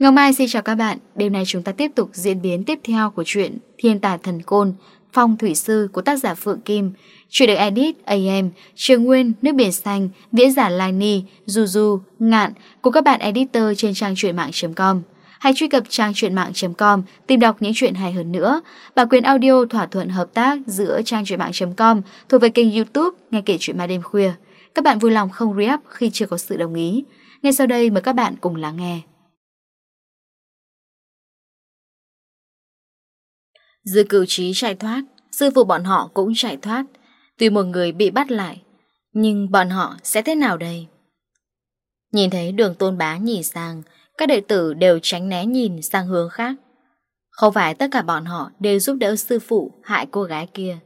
Ngọc Mai xin chào các bạn, đêm nay chúng ta tiếp tục diễn biến tiếp theo của truyện Thiên Tài Thần Côn, Phong Thủy Sư của tác giả Phượng Kim. Chuyện được edit AM, Trường Nguyên, Nước Biển Xanh, Viễn giả Lai Ni, Du Du, Ngạn của các bạn editor trên trang truyện mạng.com. Hãy truy cập trang truyện mạng.com tìm đọc những chuyện hay hơn nữa. Bản quyền audio thỏa thuận hợp tác giữa trang truyện mạng.com thuộc về kênh YouTube Nghe kể chuyện ma đêm khuya. Các bạn vui lòng không re khi chưa có sự đồng ý. Ngay sau đây mời các bạn cùng lắng nghe. Dư cửu trí chạy thoát, sư phụ bọn họ cũng chạy thoát. Tuy một người bị bắt lại, nhưng bọn họ sẽ thế nào đây? Nhìn thấy đường tôn bá nhìn sang, các đệ tử đều tránh né nhìn sang hướng khác. Không phải tất cả bọn họ đều giúp đỡ sư phụ hại cô gái kia.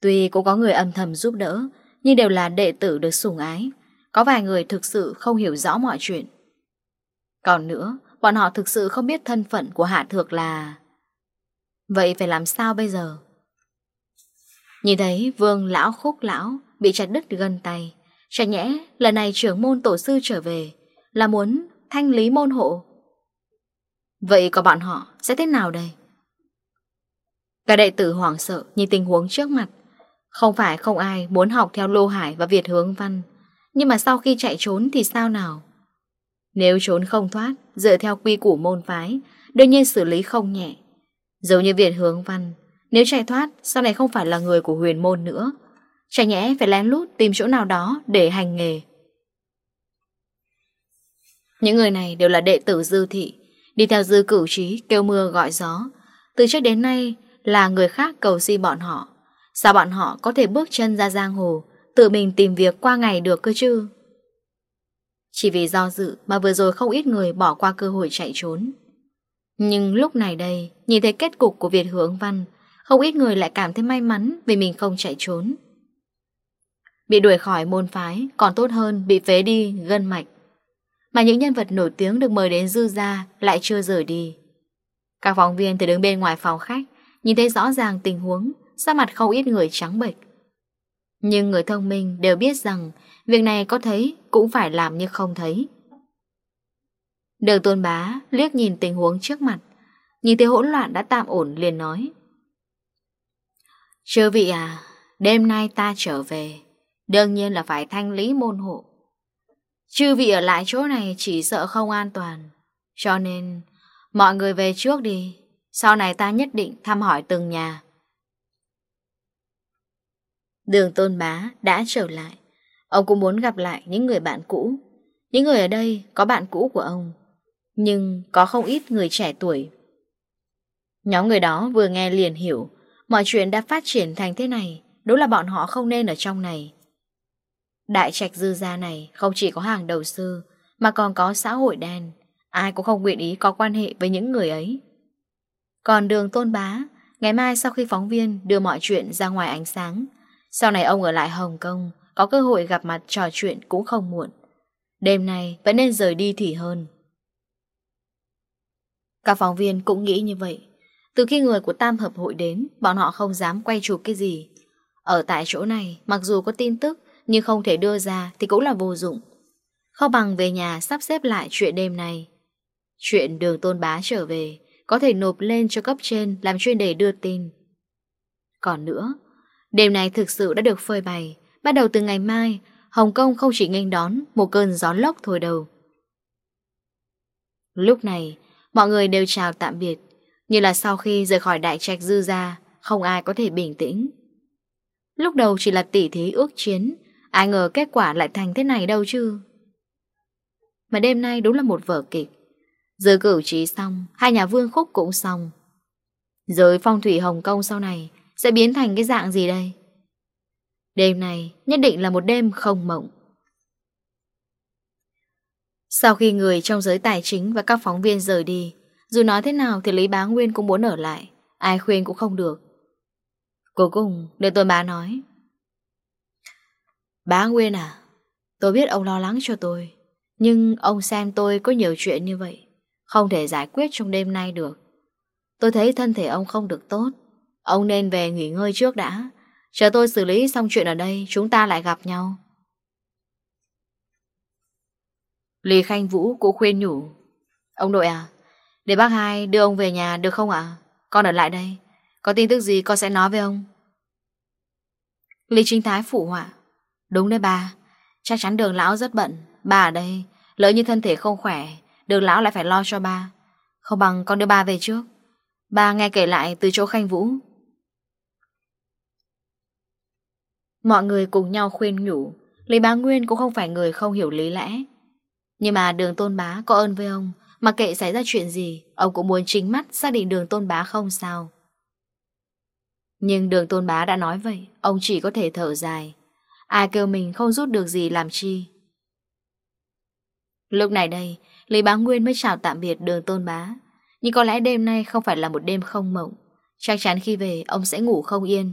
Tuy cũng có người âm thầm giúp đỡ, nhưng đều là đệ tử được sủng ái. Có vài người thực sự không hiểu rõ mọi chuyện. Còn nữa, bọn họ thực sự không biết thân phận của Hạ Thược là... Vậy phải làm sao bây giờ? Nhìn thấy vương lão khúc lão bị chặt đứt gần tay, chả nhẽ lần này trưởng môn tổ sư trở về là muốn thanh lý môn hộ. Vậy có bọn họ sẽ thế nào đây? Cả đệ tử hoảng sợ nhìn tình huống trước mặt. Không phải không ai muốn học theo Lô Hải và Việt Hướng Văn, nhưng mà sau khi chạy trốn thì sao nào? Nếu trốn không thoát, dựa theo quy củ môn phái, đương nhiên xử lý không nhẹ. Giống như Việt Hướng Văn, nếu chạy thoát, sau này không phải là người của huyền môn nữa. Chả nhẽ phải lén lút tìm chỗ nào đó để hành nghề những người này đều là đệ tử dư thị, đi theo dư cửu trí kêu mưa gọi gió. Từ trước đến nay là người khác cầu xin bọn họ. Sao bọn họ có thể bước chân ra giang hồ, tự mình tìm việc qua ngày được cơ chứ? Chỉ vì do dự mà vừa rồi không ít người bỏ qua cơ hội chạy trốn. Nhưng lúc này đây, nhìn thấy kết cục của Việt hướng văn, không ít người lại cảm thấy may mắn vì mình không chạy trốn. Bị đuổi khỏi môn phái còn tốt hơn bị phế đi gân mạch mà những nhân vật nổi tiếng được mời đến dư ra lại chưa rời đi. Các phóng viên thì đứng bên ngoài phòng khách nhìn thấy rõ ràng tình huống, sắc mặt không ít người trắng bệch. Nhưng người thông minh đều biết rằng việc này có thấy cũng phải làm như không thấy. Đường tôn bá liếc nhìn tình huống trước mặt, nhìn thấy hỗn loạn đã tạm ổn liền nói. Chư vị à, đêm nay ta trở về, đương nhiên là phải thanh lý môn hộ. Chư vị ở lại chỗ này chỉ sợ không an toàn. Cho nên, mọi người về trước đi. Sau này ta nhất định thăm hỏi từng nhà. Đường Tôn Bá đã trở lại. Ông cũng muốn gặp lại những người bạn cũ. Những người ở đây có bạn cũ của ông. Nhưng có không ít người trẻ tuổi. Nhóm người đó vừa nghe liền hiểu. Mọi chuyện đã phát triển thành thế này. Đúng là bọn họ không nên ở trong này. Đại trạch dư gia này không chỉ có hàng đầu sư, mà còn có xã hội đen. Ai cũng không nguyện ý có quan hệ với những người ấy. Còn đường tôn bá, ngày mai sau khi phóng viên đưa mọi chuyện ra ngoài ánh sáng, sau này ông ở lại Hồng Kông, có cơ hội gặp mặt trò chuyện cũng không muộn. Đêm nay vẫn nên rời đi thì hơn. Các phóng viên cũng nghĩ như vậy. Từ khi người của Tam Hợp Hội đến, bọn họ không dám quay chụp cái gì. Ở tại chỗ này, mặc dù có tin tức, nhưng không thể đưa ra thì cũng là vô dụng. Không bằng về nhà sắp xếp lại chuyện đêm này. Chuyện đường tôn bá trở về, có thể nộp lên cho cấp trên làm chuyên đề đưa tin. Còn nữa, đêm này thực sự đã được phơi bày, bắt đầu từ ngày mai, Hồng Kông không chỉ nghênh đón một cơn gió lốc thôi đầu. Lúc này, mọi người đều chào tạm biệt, như là sau khi rời khỏi đại trạch dư ra, không ai có thể bình tĩnh. Lúc đầu chỉ là tỉ thí ước chiến, Ai ngờ kết quả lại thành thế này đâu chứ. Mà đêm nay đúng là một vở kịch. Giờ cử trí xong Hai nhà vương khúc cũng xong. Giới phong thủy Hồng Kông sau này Sẽ biến thành cái dạng gì đây? Đêm này nhất định là một đêm không mộng. Sau khi người trong giới tài chính và các phóng viên rời đi Dù nói thế nào thì Lý Bá Nguyên cũng muốn ở lại. Ai khuyên cũng không được. Cuối cùng, để tôi bá nói Bá Nguyên à, tôi biết ông lo lắng cho tôi, nhưng ông xem tôi có nhiều chuyện như vậy, không thể giải quyết trong đêm nay được. Tôi thấy thân thể ông không được tốt, ông nên về nghỉ ngơi trước đã, chờ tôi xử lý xong chuyện ở đây chúng ta lại gặp nhau. Lý Khanh Vũ cũng khuyên nhủ, ông đội à, để bác hai đưa ông về nhà được không ạ? Con ở lại đây, có tin tức gì con sẽ nói với ông. Lý Trinh Thái phụ họa Đúng đấy bà Chắc chắn đường lão rất bận. Bà ở đây, Lỡ như thân thể không khỏe, Đường lão lại phải lo cho bà Không bằng con đưa bà về trước. Bà nghe kể lại từ chỗ Khanh Vũ. Mọi người cùng nhau khuyên nhủ, Lý bá Nguyên cũng không phải người không hiểu lý lẽ. Nhưng mà đường tôn bá có ơn với ông Mà kệ xảy ra chuyện gì, Ông cũng muốn chính mắt xác định đường tôn bá không sao. Nhưng đường tôn bá đã nói vậy, Ông chỉ có thể thở dài. Ai kêu mình không rút được gì làm chi? Lúc này đây, Lý bá Nguyên mới chào tạm biệt đường tôn bá. Nhưng có lẽ đêm nay không phải là một đêm không mộng. Chắc chắn khi về, ông sẽ ngủ không yên.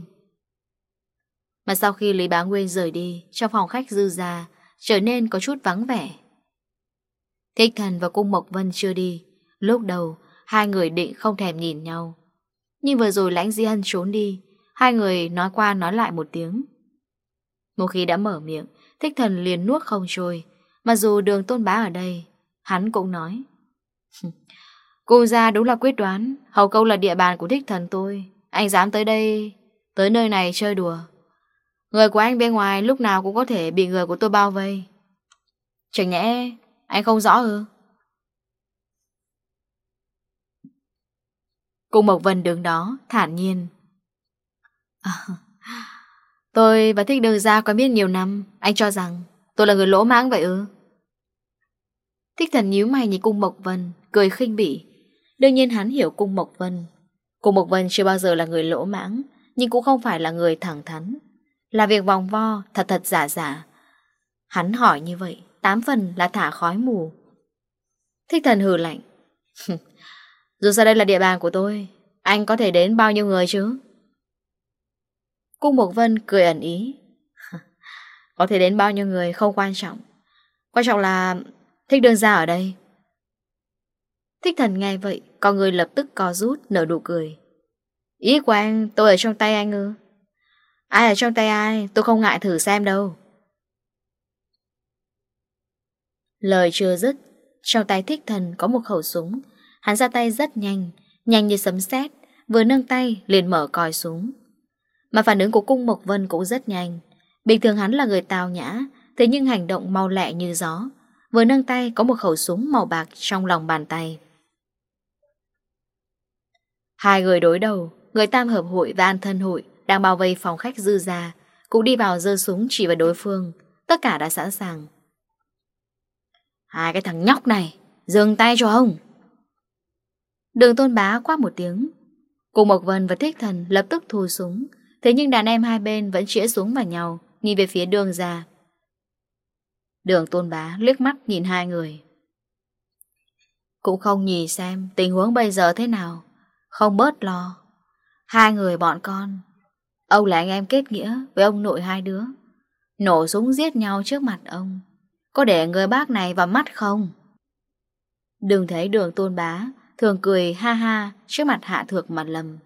Mà sau khi Lý bá Nguyên rời đi, Trong phòng khách dư ra, Trở nên có chút vắng vẻ. Thích thần và cung Mộc Vân chưa đi. Lúc đầu, Hai người định không thèm nhìn nhau. Nhưng vừa rồi lãnh di hân trốn đi, Hai người nói qua nói lại một tiếng. Một khi đã mở miệng Thích thần liền nuốt không trôi. Mà dù đường tôn bá ở đây Hắn cũng nói Cô ra đúng là quyết đoán. Hầu câu là địa bàn của thích thần tôi. Anh dám tới đây Tới nơi này chơi đùa. Người của anh bên ngoài lúc nào cũng có thể bị người của tôi bao vây. Chẳng nhẽ Anh không rõ ư? Cung Mộc Vân đứng đó thản nhiên. À, Tôi và Thích Đường Gia quen biết nhiều năm. Anh cho rằng, tôi là người lỗ mãng vậy ư? Thích thần nhíu mày nhìn cung Mộc Vân, Cười khinh bỉ. Đương nhiên hắn hiểu cung Mộc Vân. Cung Mộc Vân chưa bao giờ là người lỗ mãng, Nhưng cũng không phải là người thẳng thắn. Là việc vòng vo, thật thật giả giả. Hắn hỏi như vậy, Tám phần là thả khói mù. Thích thần hừ lạnh. Dù sao đây là địa bàn của tôi, Anh có thể đến bao nhiêu người chứ? Cung Mộc Vân cười ẩn ý. Có thể đến bao nhiêu người không quan trọng. Quan trọng là thích đương ra ở đây. Thích thần nghe vậy, con người lập tức co rút, nở đủ cười. Ý của anh, tôi ở trong tay anh ư? Ai ở trong tay ai, tôi không ngại thử xem đâu. Lời chưa dứt, trong tay thích thần có một khẩu súng. Hắn ra tay rất nhanh, nhanh như sấm sét vừa nâng tay liền mở còi súng. Mà phản ứng của Cung Mộc Vân cũng rất nhanh. Bình thường hắn là người tào nhã, Thế nhưng hành động mau lẹ như gió. Vừa nâng tay, có một khẩu súng màu bạc trong lòng bàn tay. Hai người đối đầu, Người tam hợp hội và an thân hội Đang bao vây phòng khách dư ra, Cũng đi vào dơ súng chỉ vào đối phương. Tất cả đã sẵn sàng. Hai cái thằng nhóc này Dừng tay cho ông. Đường tôn bá quát một tiếng. Cùng Mộc Vân và Thích Thần lập tức thu súng Thế nhưng đàn em hai bên vẫn chĩa súng vào nhau, Nhìn về phía đường ra. Đường tôn bá liếc mắt nhìn hai người. Cũng không nhìn xem tình huống bây giờ thế nào, Không bớt lo. Hai người bọn con Ông là anh em kết nghĩa với ông nội hai đứa. Nổ súng giết nhau trước mặt ông, Có để người bác này vào mắt không? Đừng thấy đường tôn bá Thường cười ha ha trước mặt hạ thược mặt lầm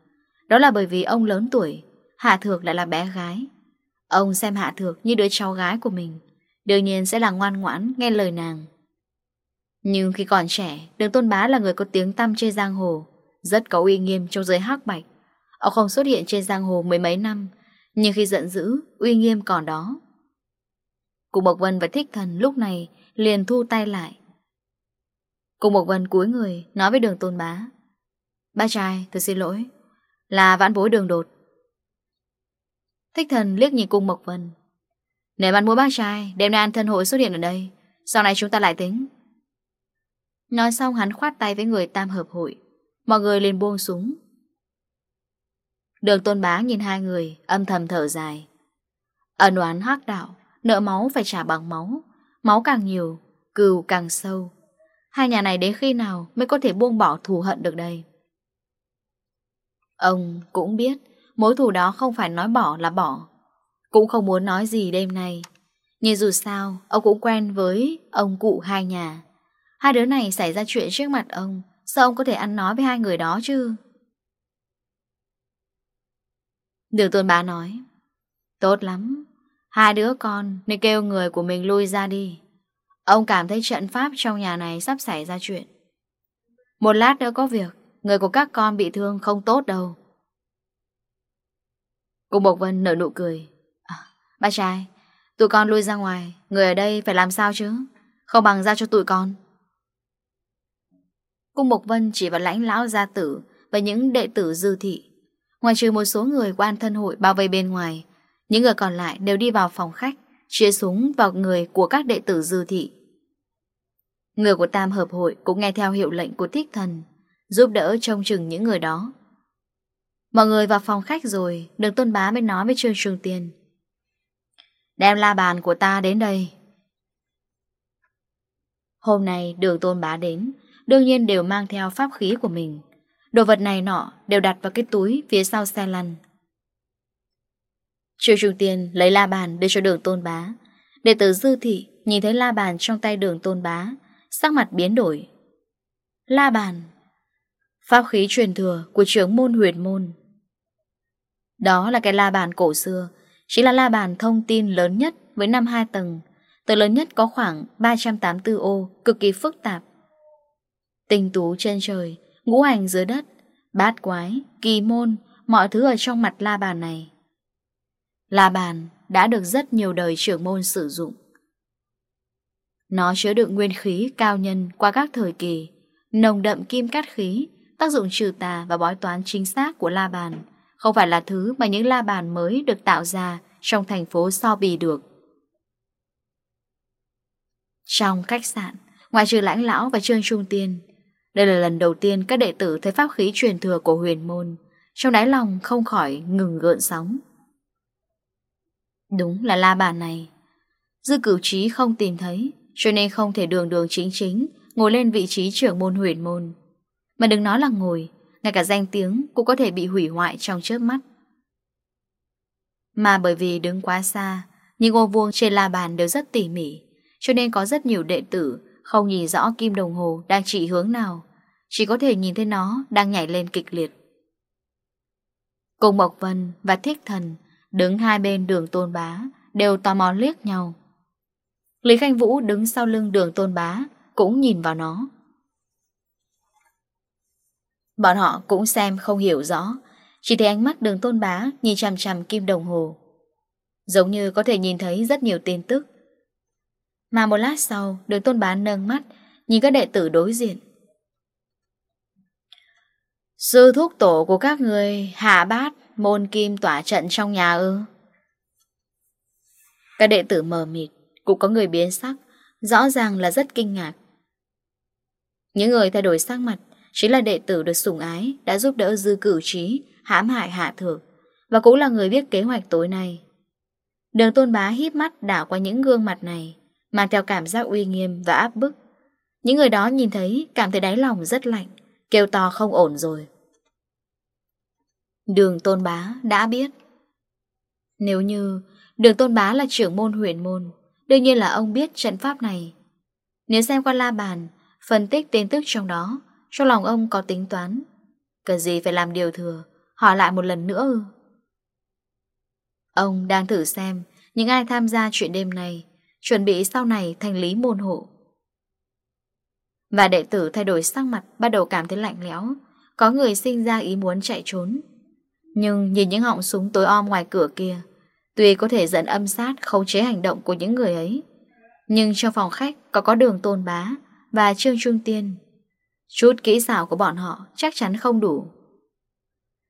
Đó là bởi vì ông lớn tuổi Hạ Thược lại là bé gái. Ông xem Hạ Thược như đứa cháu gái của mình, đương nhiên sẽ là ngoan ngoãn nghe lời nàng. Nhưng khi còn trẻ, Đường Tôn Bá là người có tiếng tăm trên giang hồ, rất có uy nghiêm trong giới hắc bạch. Ông không xuất hiện trên giang hồ mười mấy năm, nhưng khi giận dữ, uy nghiêm còn đó. Cùng Mộc Vân và Thích Thần lúc này liền thu tay lại. Cùng Mộc Vân cúi người nói với đường tôn bá. Ba trai, tôi xin lỗi. Là vãn bối đường đột, Thích thần liếc nhìn cung Mộc Vân. Nể mặt mũi bác trai Đêm nay an thân hội xuất hiện ở đây Sau này chúng ta lại tính. Nói xong hắn khoát tay với người tam hợp hội. Mọi người liền buông súng Đường tôn bá nhìn hai người Âm thầm thở dài. Ẩn oán hắc đạo Nợ máu phải trả bằng máu. Máu càng nhiều, cừu càng sâu. Hai nhà này đến khi nào Mới có thể buông bỏ thù hận được đây? Ông cũng biết Mối thù đó không phải nói bỏ là bỏ, Cũng không muốn nói gì đêm nay. Nhưng dù sao, Ông cũng quen với ông cụ hai nhà. Hai đứa này xảy ra chuyện trước mặt ông, Sao ông có thể ăn nói với hai người đó chứ? Đường tôn bá nói, Tốt lắm, Hai đứa con nên kêu người của mình lui ra đi. Ông cảm thấy trận pháp trong nhà này sắp xảy ra chuyện. Một lát nữa có việc, Người của các con bị thương không tốt đâu. Cô Bộc Vân nở nụ cười. À, bác trai, tụi con lui ra ngoài, người ở đây phải làm sao chứ? Không bằng ra cho tụi con. Cung Bộc Vân chỉ vào lãnh lão gia tử và những đệ tử dư thị. Ngoài trừ một số người quan thân hội bao vây bên ngoài, những người còn lại đều đi vào phòng khách, chia súng vào người của các đệ tử dư thị. Người của Tam Hợp Hội cũng nghe theo hiệu lệnh của Thích Thần, giúp đỡ trông chừng những người đó. Mọi người vào phòng khách rồi Đường tôn bá mới nói với Trương Trường Tiền. Đem la bàn của ta đến đây. Hôm nay đường tôn bá đến, Đương nhiên đều mang theo pháp khí của mình. Đồ vật này nọ Đều đặt vào cái túi phía sau xe lăn. Trương trường Tiên lấy la bàn đưa cho đường tôn bá. Đệ tử Dư Thị nhìn thấy la bàn trong tay đường tôn bá, Sắc mặt biến đổi. La bàn Pháp khí truyền thừa của trưởng môn huyền môn. Đó là cái la bàn cổ xưa Chính là la bàn thông tin lớn nhất với năm hai tầng Tờ lớn nhất có khoảng 384 ô Cực kỳ phức tạp. Tình tú trên trời Ngũ hành dưới đất Bát quái, kỳ môn Mọi thứ ở trong mặt la bàn này. La bàn đã được rất nhiều đời trưởng môn sử dụng. Nó chứa đựng nguyên khí cao nhân qua các thời kỳ Nồng đậm kim cát khí Tác dụng trừ tà và bói toán chính xác của la bàn không phải là thứ mà những la bàn mới được tạo ra trong thành phố so bì được. Trong khách sạn, ngoài trừ lãnh lão và trương trung tiên, đây là lần đầu tiên các đệ tử thấy pháp khí truyền thừa của huyền môn, trong đáy lòng không khỏi ngừng gợn sóng. Đúng là la bàn này. Dư cửu trí không tìm thấy, cho nên không thể đường đường chính chính ngồi lên vị trí trưởng môn huyền môn. Mà đừng nói là ngồi, Ngay cả danh tiếng cũng có thể bị hủy hoại trong chớp mắt. Mà bởi vì đứng quá xa, Những ô vuông trên la bàn đều rất tỉ mỉ, Cho nên có rất nhiều đệ tử Không nhìn rõ kim đồng hồ đang chỉ hướng nào, Chỉ có thể nhìn thấy nó đang nhảy lên kịch liệt. Cùng Mộc Vân và Thích Thần Đứng hai bên đường tôn bá Đều tò mò liếc nhau. Lý Khanh Vũ đứng sau lưng đường tôn bá Cũng nhìn vào nó. Bọn họ cũng xem không hiểu rõ. Chỉ thấy ánh mắt đường tôn bá Nhìn chằm chằm kim đồng hồ. Giống như có thể nhìn thấy rất nhiều tin tức. Mà một lát sau, Đường tôn bá nâng mắt, Nhìn các đệ tử đối diện. Sư thúc tổ của các người Hạ bát, môn kim tỏa trận trong nhà ư? Các đệ tử mờ mịt, Cũng có người biến sắc, Rõ ràng là rất kinh ngạc. Những người thay đổi sắc mặt chính là đệ tử được sủng ái, đã giúp đỡ dư cử trí, hãm hại hạ thược, và cũng là người biết kế hoạch tối nay. Đường tôn bá hít mắt đảo qua những gương mặt này, mang theo cảm giác uy nghiêm và áp bức. Những người đó nhìn thấy, cảm thấy đáy lòng rất lạnh, kêu to không ổn rồi. Đường tôn bá đã biết. Nếu như đường tôn bá là trưởng môn huyền môn, đương nhiên là ông biết trận pháp này. Nếu xem qua la bàn, phân tích tin tức trong đó, trong lòng ông có tính toán. Cần gì phải làm điều thừa, Hỏi lại một lần nữa Ông đang thử xem Những ai tham gia chuyện đêm này, Chuẩn bị sau này thành lý môn hộ. Và đệ tử thay đổi sắc mặt, Bắt đầu cảm thấy lạnh lẽo. Có người sinh ra ý muốn chạy trốn. Nhưng nhìn những họng súng tối om ngoài cửa kia, Tuy có thể dẫn âm sát, khống chế hành động của những người ấy, Nhưng trong phòng khách có có đường tôn bá Và Trương Trung Tiên Chút kỹ xảo của bọn họ chắc chắn không đủ.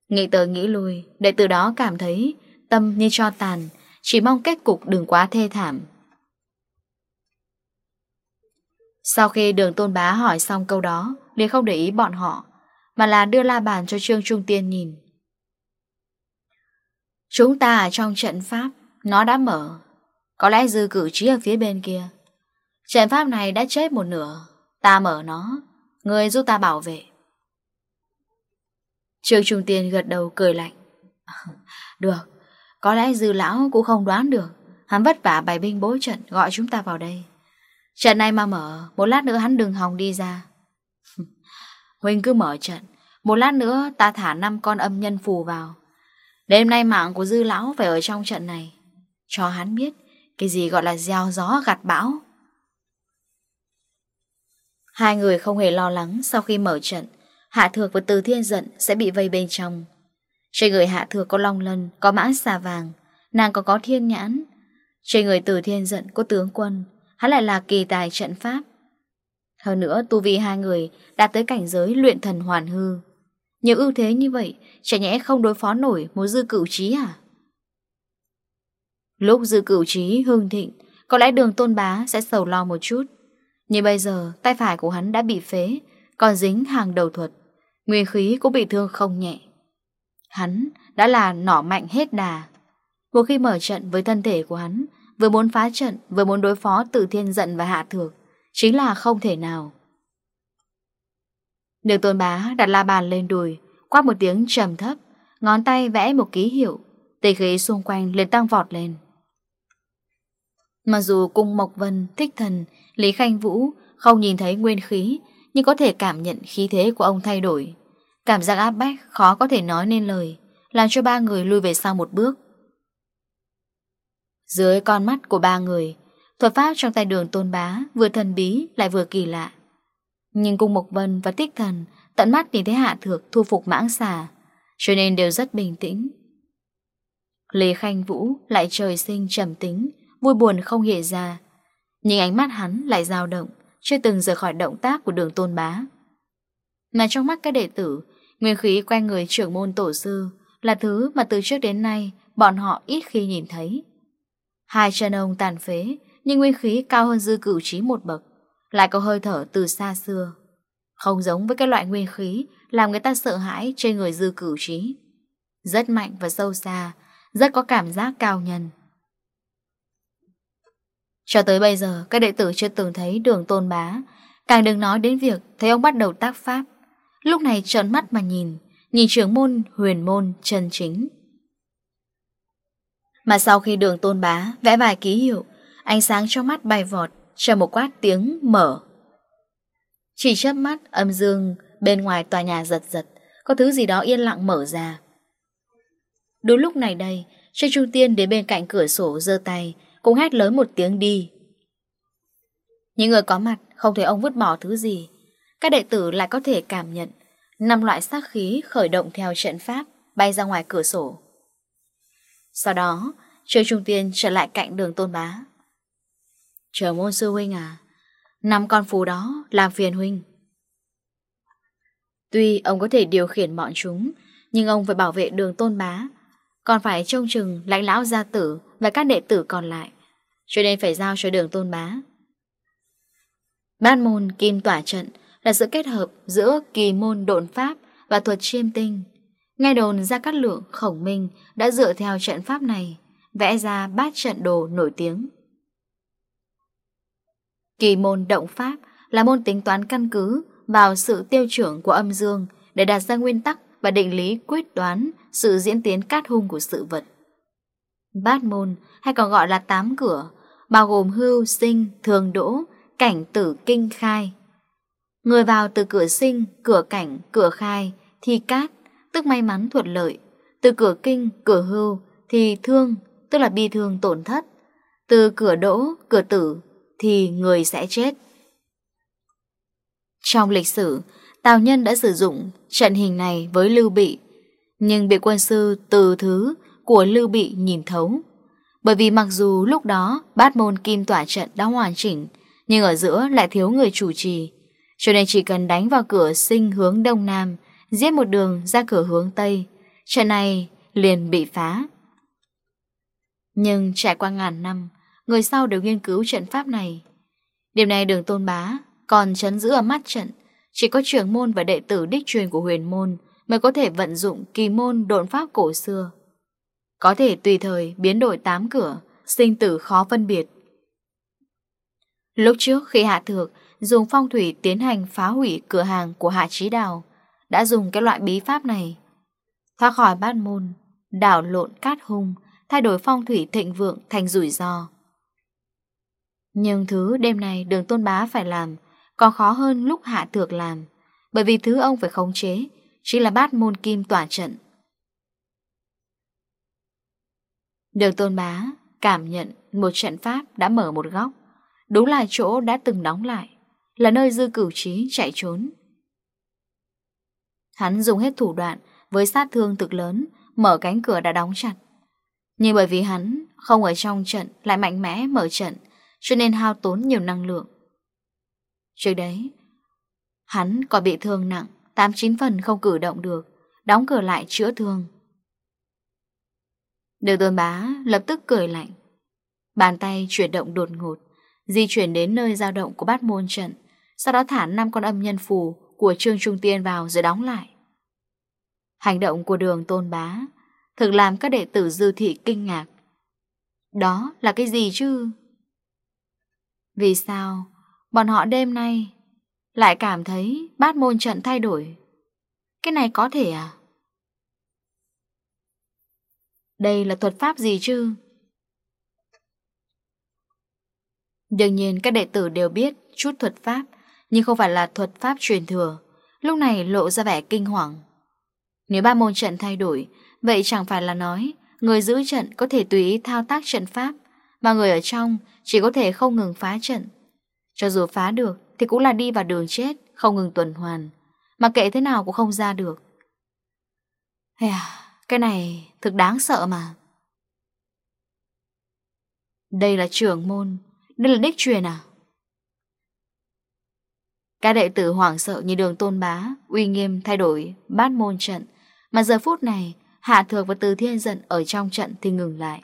Nghĩ tờ nghĩ lùi Để từ đó cảm thấy Tâm như cho tàn, Chỉ mong kết cục đừng quá thê thảm. Sau khi đường tôn bá hỏi xong câu đó, liền không để ý bọn họ, Mà là đưa la bàn cho Trương Trung Tiên nhìn. Chúng ta trong trận pháp, Nó đã mở. Có lẽ dư cử trí ở phía bên kia. Trận pháp này đã chết một nửa, Ta mở nó. Người giúp ta bảo vệ. Trương Trung Tiên gật đầu cười lạnh. Được, Có lẽ dư lão cũng không đoán được. Hắn vất vả bày binh bố trận, gọi chúng ta vào đây. Trận này mà mở, Một lát nữa hắn đừng hòng đi ra. Huynh cứ mở trận. Một lát nữa ta thả năm con âm nhân phù vào. Đêm nay mạng của dư lão phải ở trong trận này. Cho hắn biết, Cái gì gọi là gieo gió gặt bão Hai người không hề lo lắng sau khi mở trận, Hạ Thược và Từ Thiên Dận sẽ bị vây bên trong. Trên người Hạ Thược có long lân, có mã xà vàng, nàng còn có thiên nhãn. Trên người Từ Thiên Dận có tướng quân, hắn lại là kỳ tài trận pháp. Hơn nữa tu vi hai người đã tới cảnh giới luyện thần hoàn hư. Nhiều ưu thế như vậy, trẻ nhẽ không đối phó nổi một dư cửu trí à? Lúc dư cửu trí hương thịnh, có lẽ đường tôn bá sẽ sầu lo một chút. Nhưng bây giờ, tay phải của hắn đã bị phế, Còn dính hàng đầu thuật. Nguyên khí cũng bị thương không nhẹ. Hắn đã là nỏ mạnh hết đà. Một khi mở trận với thân thể của hắn, Vừa muốn phá trận, Vừa muốn đối phó từ thiên giận và hạ thược, Chính là không thể nào. Đường tôn bá đặt la bàn lên đùi, Quát một tiếng trầm thấp, Ngón tay vẽ một ký hiệu Tỷ khí xung quanh liền tăng vọt lên mà dù cung Mộc Vân, Thích Thần, Lý Khanh Vũ không nhìn thấy nguyên khí, nhưng có thể cảm nhận khí thế của ông thay đổi. Cảm giác áp bách khó có thể nói nên lời, làm cho ba người lui về sau một bước. Dưới con mắt của ba người, thuật pháp trong tay đường tôn bá vừa thần bí lại vừa kỳ lạ. Nhưng cung Mộc Vân và Tích Thần tận mắt nhìn thấy hạ thược thu phục mãng xà, cho nên đều rất bình tĩnh. lý Khanh Vũ lại trời sinh trầm tính, Vui buồn không hiện ra, Nhưng ánh mắt hắn lại dao động, Chưa từng rời khỏi động tác của đường tôn bá. Mà trong mắt các đệ tử, Nguyên khí quen người trưởng môn tổ sư Là thứ mà từ trước đến nay Bọn họ ít khi nhìn thấy. Hai chân ông tàn phế, Nhưng nguyên khí cao hơn dư cửu trí một bậc, Lại có hơi thở từ xa xưa, Không giống với các loại nguyên khí Làm người ta sợ hãi trên người dư cửu trí. Rất mạnh và sâu xa, Rất có cảm giác cao nhân. Cho tới bây giờ, các đệ tử chưa từng thấy đường tôn bá. Càng đừng nói đến việc thấy ông bắt đầu tác pháp. Lúc này trợn mắt mà nhìn Nhìn trưởng môn, huyền môn, chân chính. Mà sau khi đường tôn bá vẽ vài ký hiệu, Ánh sáng trong mắt bay vọt, Chờ một quát tiếng mở. Chỉ chớp mắt, âm dương Bên ngoài tòa nhà giật giật, Có thứ gì đó yên lặng mở ra. Đúng lúc này đây, Trương Trung Tiên đến bên cạnh cửa sổ giơ tay Hùng hét lớn một tiếng đi. Những người có mặt, không thấy ông vứt bỏ thứ gì. Các đệ tử lại có thể cảm nhận năm loại sát khí khởi động theo trận pháp Bay ra ngoài cửa sổ. Sau đó Trời Trung Tiên trở lại cạnh đường tôn bá. Trời môn sư huynh à năm con phù đó làm phiền huynh. Tuy ông có thể điều khiển bọn chúng, Nhưng ông phải bảo vệ đường tôn bá. Còn phải trông chừng lãnh lão gia tử Và các đệ tử còn lại. Cho nên phải giao cho đường tôn bá. Bát môn kim tỏa trận Là sự kết hợp giữa kỳ môn độn pháp Và thuật chiêm tinh. Ngay đồn ra các lượng khổng minh Đã dựa theo trận pháp này, Vẽ ra bát trận đồ nổi tiếng. Kỳ môn động pháp Là môn tính toán căn cứ Vào sự tiêu trưởng của âm dương Để đạt ra nguyên tắc và định lý quyết đoán sự diễn tiến cát hung của sự vật. Bát môn hay còn gọi là tám cửa bao gồm hưu, sinh, thường đỗ, cảnh tử kinh khai. Người vào từ cửa sinh, cửa cảnh, cửa khai thì cát, tức may mắn thuận lợi. Từ cửa kinh, cửa hưu thì thương, tức là bi thương tổn thất. Từ cửa đỗ, cửa tử thì người sẽ chết. Trong lịch sử, Tào Nhân đã sử dụng trận hình này với Lưu Bị, nhưng bị quân sư từ thứ của Lưu Bị nhìn thấu. Bởi vì mặc dù lúc đó bát môn kim tỏa trận đã hoàn chỉnh, nhưng ở giữa lại thiếu người chủ trì. Cho nên chỉ cần đánh vào cửa sinh hướng đông nam, giết một đường ra cửa hướng tây, trận này liền bị phá. Nhưng trải qua ngàn năm, người sau đều nghiên cứu trận pháp này. Điểm này đường tôn bá còn chấn giữ ở mắt trận, chỉ có trưởng môn và đệ tử đích truyền của huyền môn mới có thể vận dụng kỳ môn độn pháp cổ xưa có thể tùy thời biến đổi tám cửa, sinh tử khó phân biệt. Lúc trước khi Hạ Thược dùng phong thủy tiến hành phá hủy cửa hàng của Hạ Trí Đào, đã dùng cái loại bí pháp này. Thoát khỏi bát môn, đảo lộn cát hung, thay đổi phong thủy thịnh vượng thành rủi ro. Nhưng thứ đêm nay đường tôn bá phải làm còn khó hơn lúc Hạ Thược làm, bởi vì thứ ông phải khống chế, chính là bát môn kim tỏa trận. Đường tôn bá cảm nhận một trận pháp đã mở một góc. Đúng là chỗ đã từng đóng lại, là nơi dư cửu trí chạy trốn. Hắn dùng hết thủ đoạn với sát thương thực lớn, mở cánh cửa đã đóng chặt. Nhưng bởi vì hắn không ở trong trận lại mạnh mẽ mở trận, cho nên hao tốn nhiều năng lượng. Trước đấy, hắn còn bị thương nặng, 89 phần không cử động được, đóng cửa lại chữa thương. Nữ tôn bá lập tức cười lạnh Bàn tay chuyển động đột ngột, Di chuyển đến nơi dao động của bát môn trận, Sau đó thả năm con âm nhân phù Của Trương Trung Tiên vào rồi đóng lại Hành động của đường tôn bá Thực làm các đệ tử dư thị kinh ngạc Đó là cái gì chứ? Vì sao bọn họ đêm nay lại cảm thấy bát môn trận thay đổi? Cái này có thể à? Đây là thuật pháp gì chứ? Đương nhiên các đệ tử đều biết chút thuật pháp, nhưng không phải là thuật pháp truyền thừa. Lúc này lộ ra vẻ kinh hoàng. Nếu ba môn trận thay đổi, vậy chẳng phải là nói người giữ trận có thể tùy ý thao tác trận pháp, mà người ở trong chỉ có thể không ngừng phá trận. Cho dù phá được thì cũng là đi vào đường chết, không ngừng tuần hoàn, mà kệ thế nào cũng không ra được. Hề à... Cái này thực đáng sợ mà. Đây là trưởng môn, đây là đích truyền à? Các đệ tử hoảng sợ như đường tôn bá, uy nghiêm thay đổi, bát môn trận. Mà giờ phút này, Hạ Thược và Từ Thiên giận ở trong trận thì ngừng lại.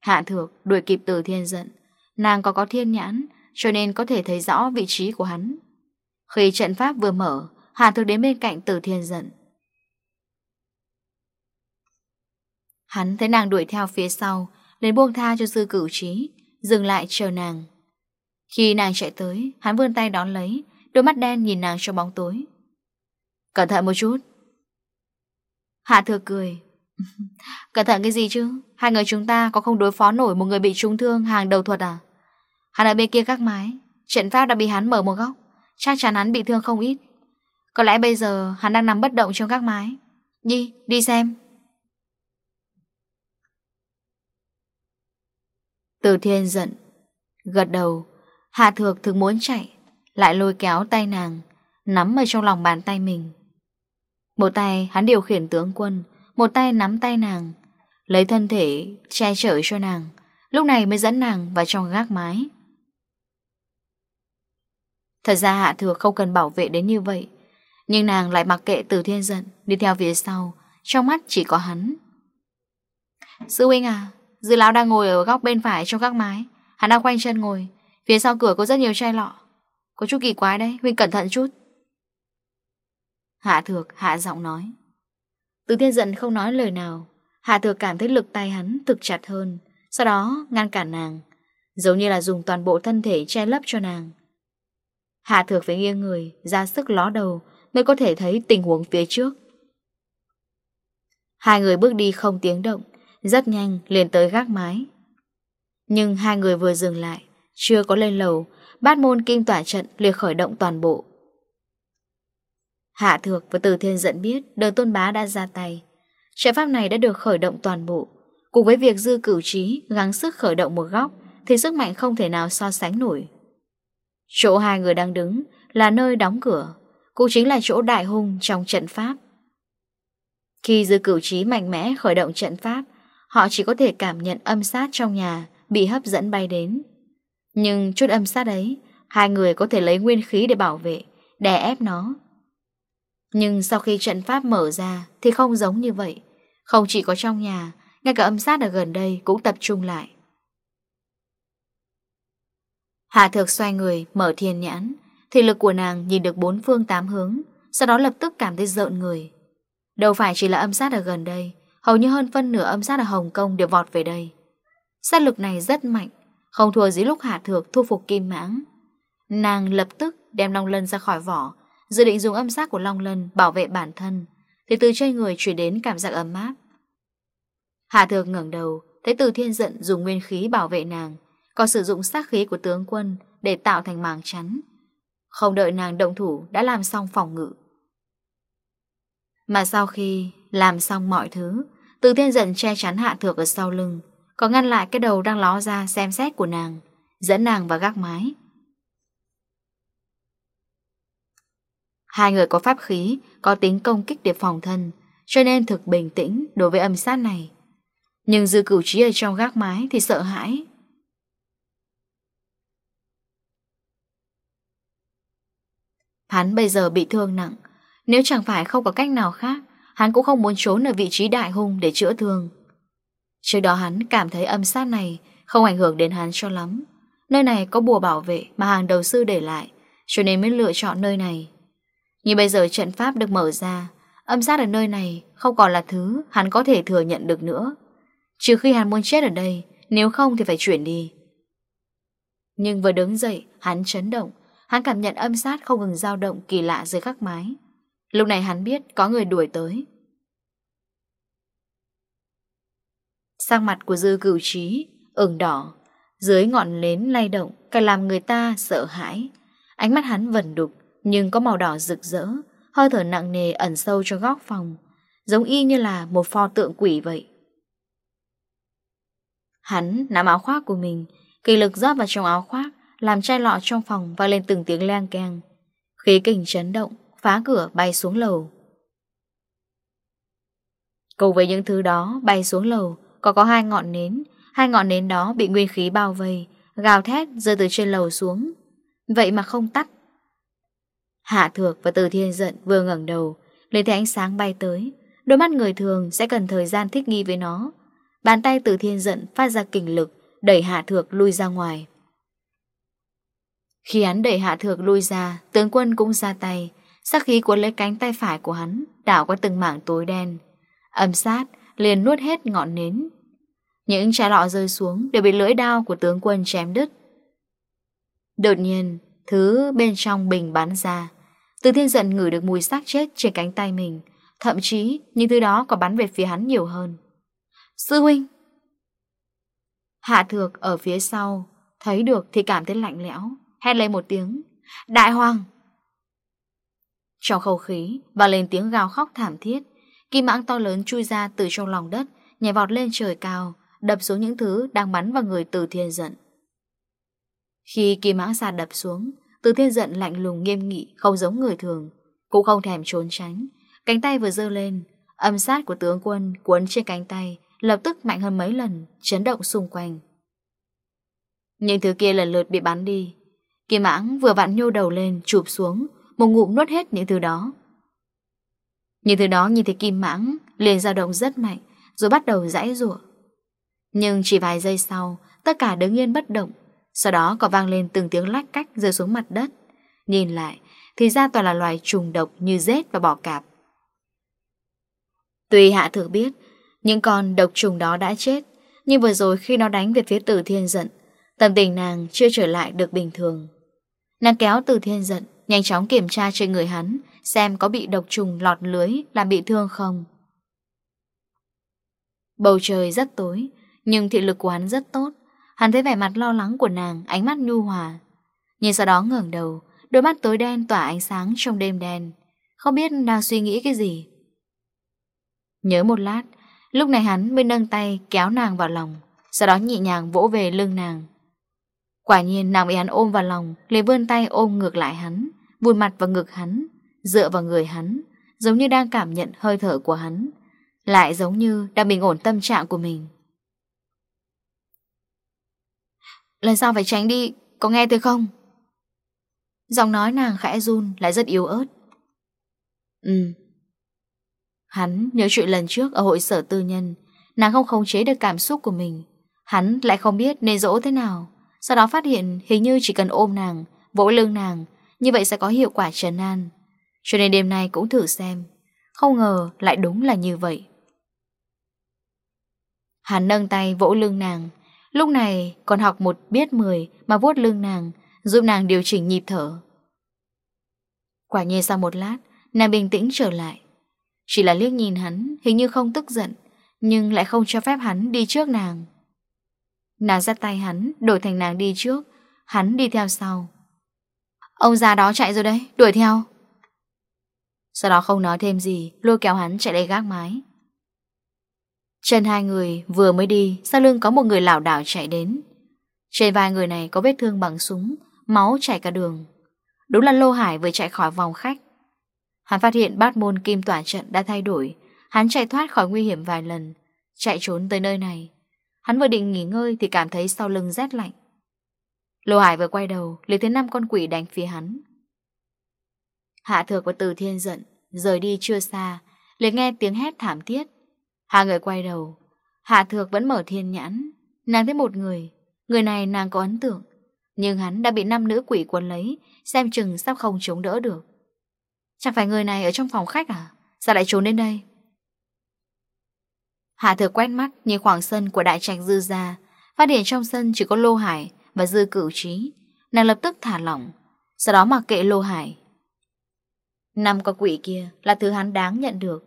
Hạ Thược đuổi kịp Từ Thiên giận nàng có có thiên nhãn, cho nên có thể thấy rõ vị trí của hắn. Khi trận pháp vừa mở, Hạ Thược đến bên cạnh Từ Thiên giận Hắn thấy nàng đuổi theo phía sau Nên buông tha cho dư cửu trí Dừng lại chờ nàng. Khi nàng chạy tới Hắn vươn tay đón lấy Đôi mắt đen nhìn nàng trong bóng tối. Cẩn thận một chút. Hạ thừa cười. Cẩn thận cái gì chứ? Hai người chúng ta có không đối phó nổi Một người bị trúng thương hàng đầu thuật à? Hắn ở bên kia các mái Trận pháp đã bị hắn mở một góc Chắc chắn hắn bị thương không ít. Có lẽ bây giờ hắn đang nằm bất động trong các mái. Đi, đi xem. Từ thiên giận. Gật đầu Hạ thược thường muốn chạy, Lại lôi kéo tay nàng, Nắm ở trong lòng bàn tay mình. Một tay hắn điều khiển tướng quân, Một tay nắm tay nàng, Lấy thân thể che chở cho nàng, Lúc này mới dẫn nàng vào trong gác mái. Thật ra Hạ Thược không cần bảo vệ đến như vậy, Nhưng nàng lại mặc kệ từ thiên giận Đi theo phía sau, Trong mắt chỉ có hắn. Sư huynh à Dư lão đang ngồi ở góc bên phải trong các mái. Hắn đang quanh chân ngồi. Phía sau cửa có rất nhiều chai lọ. Có chút kỳ quái đấy, Huynh cẩn thận chút. Hạ thược hạ giọng nói. Từ thiên Dận không nói lời nào. Hạ thược cảm thấy lực tay hắn thực chặt hơn. Sau đó ngăn cản nàng. Giống như là dùng toàn bộ thân thể che lấp cho nàng. Hạ thược phải nghiêng người Ra sức ló đầu Mới có thể thấy tình huống phía trước. Hai người bước đi không tiếng động. Rất nhanh liền tới gác mái. Nhưng hai người vừa dừng lại, Chưa có lên lầu, Bát môn kinh tỏa trận liệt khởi động toàn bộ. Hạ thược và từ thiên dẫn biết Đường tôn bá đã ra tay. Trại pháp này đã được khởi động toàn bộ. Cùng với việc dư cửu trí gắng sức khởi động một góc Thì sức mạnh không thể nào so sánh nổi. Chỗ hai người đang đứng Là nơi đóng cửa, Cũng chính là chỗ đại hung trong trận pháp. Khi dư cửu trí mạnh mẽ khởi động trận pháp Họ chỉ có thể cảm nhận âm sát trong nhà Bị hấp dẫn bay đến. Nhưng chút âm sát ấy, Hai người có thể lấy nguyên khí để bảo vệ, Đè ép nó. Nhưng sau khi trận pháp mở ra Thì không giống như vậy. Không chỉ có trong nhà, Ngay cả âm sát ở gần đây cũng tập trung lại. Hạ thược xoay người Mở thiên nhãn, Thị lực của nàng nhìn được bốn phương tám hướng, Sau đó lập tức cảm thấy rợn người. Đâu phải chỉ là âm sát ở gần đây hầu như hơn phân nửa âm sát ở Hồng Kông đều vọt về đây. Sát lực này rất mạnh, không thua dưới lúc Hạ Thược thu phục Kim Mãng. Nàng lập tức đem Long Lân ra khỏi vỏ, dự định dùng âm sát của Long Lân bảo vệ bản thân, thì từ trên người chuyển đến cảm giác ấm áp. Hạ Thược ngẩng đầu, thấy Từ Thiên giận dùng nguyên khí bảo vệ nàng, còn sử dụng sát khí của tướng quân để tạo thành màng chắn. Không đợi nàng động thủ đã làm xong phòng ngự. Mà sau khi làm xong mọi thứ, từ thiên dần che chắn hạ thược ở sau lưng Có ngăn lại cái đầu đang ló ra xem xét của nàng, Dẫn nàng vào gác mái. Hai người có pháp khí, Có tính công kích để phòng thân, Cho nên thực bình tĩnh đối với âm sát này. Nhưng dư cửu trí ở trong gác mái Thì sợ hãi. Hắn bây giờ bị thương nặng, Nếu chẳng phải không có cách nào khác Hắn cũng không muốn trốn ở vị trí đại hung để chữa thương. Trước đó hắn cảm thấy âm sát này Không ảnh hưởng đến hắn cho lắm. Nơi này có bùa bảo vệ mà hàng đầu sư để lại, Cho nên mới lựa chọn nơi này. Nhưng bây giờ trận pháp được mở ra, Âm sát ở nơi này không còn là thứ hắn có thể thừa nhận được nữa. Trừ khi hắn muốn chết ở đây, Nếu không thì phải chuyển đi. Nhưng vừa đứng dậy, Hắn chấn động. Hắn cảm nhận âm sát không ngừng dao động kỳ lạ dưới các mái. Lúc này hắn biết có người đuổi tới. Sang mặt của dư cửu trí, ửng đỏ, dưới ngọn nến lay động, càng làm người ta sợ hãi. Ánh mắt hắn vẩn đục, nhưng có màu đỏ rực rỡ, hơi thở nặng nề ẩn sâu trong góc phòng, giống y như là một pho tượng quỷ vậy. Hắn nắm áo khoác của mình, kỳ lực rót vào trong áo khoác, làm chai lọ trong phòng vang lên từng tiếng leng keng. Khí kình chấn động, phá cửa bay xuống lầu. Cùng với những thứ đó bay xuống lầu Còn có hai ngọn nến. Hai ngọn nến đó bị nguyên khí bao vây, Gào thét rơi từ trên lầu xuống. Vậy mà không tắt. Hạ thược và từ thiên giận vừa ngẩn đầu, Lên thấy ánh sáng bay tới. Đôi mắt người thường sẽ cần thời gian thích nghi với nó. Bàn tay từ thiên giận phát ra kình lực, Đẩy hạ thược lui ra ngoài. Khi hắn đẩy hạ thược lui ra, Tướng quân cũng ra tay. Sắc khí cuốn lấy cánh tay phải của hắn, Đảo qua từng mảng tối đen Âm sát liền nuốt hết ngọn nến. Những trái lọ rơi xuống Đều bị lưỡi đao của tướng quân chém đứt. Đột nhiên, Thứ bên trong bình bắn ra. Từ thiên giận ngửi được mùi xác chết trên cánh tay mình, Thậm chí những thứ đó còn bắn về phía hắn nhiều hơn. Sư huynh! Hạ thược ở phía sau, Thấy được thì cảm thấy lạnh lẽo, Hét lên một tiếng. Đại hoàng! Trong không khí và lên tiếng gào khóc thảm thiết. Kim mãng to lớn chui ra từ trong lòng đất, Nhảy vọt lên trời cao, Đập xuống những thứ đang bắn vào người từ thiên giận Khi kim mãng xa đập xuống, Từ thiên giận lạnh lùng nghiêm nghị, Không giống người thường, Cũng không thèm trốn tránh. Cánh tay vừa dơ lên, Âm sát của tướng quân cuốn trên cánh tay, Lập tức mạnh hơn mấy lần, Chấn động xung quanh. Những thứ kia lần lượt bị bắn đi. Kim mãng vừa vặn nhô đầu lên, Chụp xuống một ngụm nuốt hết những thứ đó. Những thứ đó nhìn thấy kim mãng Liền dao động rất mạnh, Rồi bắt đầu rãi rủa Nhưng chỉ vài giây sau, Tất cả đứng yên bất động, Sau đó có vang lên từng tiếng lách cách rơi xuống mặt đất. Nhìn lại, Thì ra toàn là loài trùng độc như rết và bò cạp. Tuy hạ thử biết Những con độc trùng đó đã chết, Nhưng vừa rồi khi nó đánh về phía tử thiên giận, Tâm tình nàng chưa trở lại được bình thường. Nàng kéo từ thiên giận Nhanh chóng kiểm tra trên người hắn, Xem có bị độc trùng lọt lưới, Làm bị thương không. Bầu trời rất tối, Nhưng thị lực của hắn rất tốt. Hắn thấy vẻ mặt lo lắng của nàng, Ánh mắt nhu hòa. Nhưng sau đó ngởng đầu, Đôi mắt tối đen tỏa ánh sáng trong đêm đen. Không biết đang suy nghĩ cái gì. Nhớ một lát, Lúc này hắn mới nâng tay kéo nàng vào lòng, Sau đó nhẹ nhàng vỗ về lưng nàng. Quả nhiên nàng bị hắn ôm vào lòng, liền vươn tay ôm ngược lại hắn. Vùi mặt vào ngực hắn, Dựa vào người hắn, Giống như đang cảm nhận hơi thở của hắn, Lại giống như đang bình ổn tâm trạng của mình. Lần sau phải tránh đi, Có nghe tôi không? Giọng nói nàng khẽ run Lại rất yếu ớt. Ừ. Hắn nhớ chuyện lần trước ở hội sở tư nhân, Nàng không khống chế được cảm xúc của mình. Hắn lại không biết nên dỗ thế nào, Sau đó phát hiện hình như chỉ cần ôm nàng, Vỗ lưng nàng như vậy sẽ có hiệu quả trần an. Cho nên đêm nay cũng thử xem. Không ngờ lại đúng là như vậy. Hắn nâng tay vỗ lưng nàng. Lúc này còn học một biết mười Mà vuốt lưng nàng, Giúp nàng điều chỉnh nhịp thở. Quả nhiên sau một lát, Nàng bình tĩnh trở lại. Chỉ là liếc nhìn hắn, hình như không tức giận, Nhưng lại không cho phép hắn đi trước nàng. Nàng ra tay hắn, Đổi thành nàng đi trước. Hắn đi theo sau. Ông già đó chạy rồi đấy, đuổi theo. Sau đó không nói thêm gì Lôi kéo hắn chạy lên gác mái. Chân hai người vừa mới đi Sau lưng có một người lảo đảo chạy đến. Trên vai người này có vết thương bằng súng Máu chảy cả đường. Đúng là Lô Hải vừa chạy khỏi vòng khách. Hắn phát hiện bát môn kim tỏa trận đã thay đổi. Hắn chạy thoát khỏi nguy hiểm vài lần Chạy trốn tới nơi này. Hắn vừa định nghỉ ngơi thì cảm thấy sau lưng rét lạnh. Lô Hải vừa quay đầu, liền thấy năm con quỷ đánh phía hắn. Hạ Thược và Từ Thiên giận, rời đi chưa xa, liền nghe tiếng hét thảm thiết. Hai người quay đầu, Hạ Thược vẫn mở thiên nhãn, nàng thấy một người, người này nàng có ấn tượng, nhưng hắn đã bị năm nữ quỷ quấn lấy, xem chừng sắp không chống đỡ được. Chẳng phải người này ở trong phòng khách à? Sao lại trốn đến đây? Hạ Thược quét mắt nhìn khoảng sân của đại trạch dư gia, phát hiện trong sân chỉ có Lô Hải và dư cửu trí. Nàng lập tức thả lỏng, Sau đó mặc kệ Lô Hải. Năm con quỷ kia là thứ hắn đáng nhận được.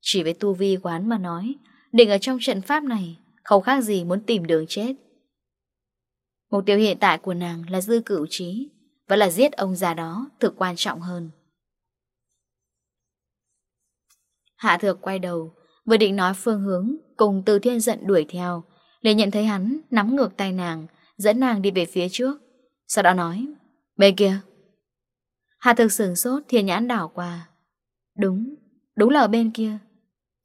Chỉ với tu vi quán mà nói Định ở trong trận pháp này, Không khác gì muốn tìm đường chết. Mục tiêu hiện tại của nàng là dư cửu trí và là giết ông già đó Thực quan trọng hơn. Hạ thược quay đầu, Vừa định nói phương hướng Cùng từ thiên giận đuổi theo Để nhận thấy hắn nắm ngược tay nàng Dẫn nàng đi về phía trước. Sau đó nói Bên kia. Hà thực sửng sốt thiên nhãn đảo qua. Đúng, đúng là ở bên kia.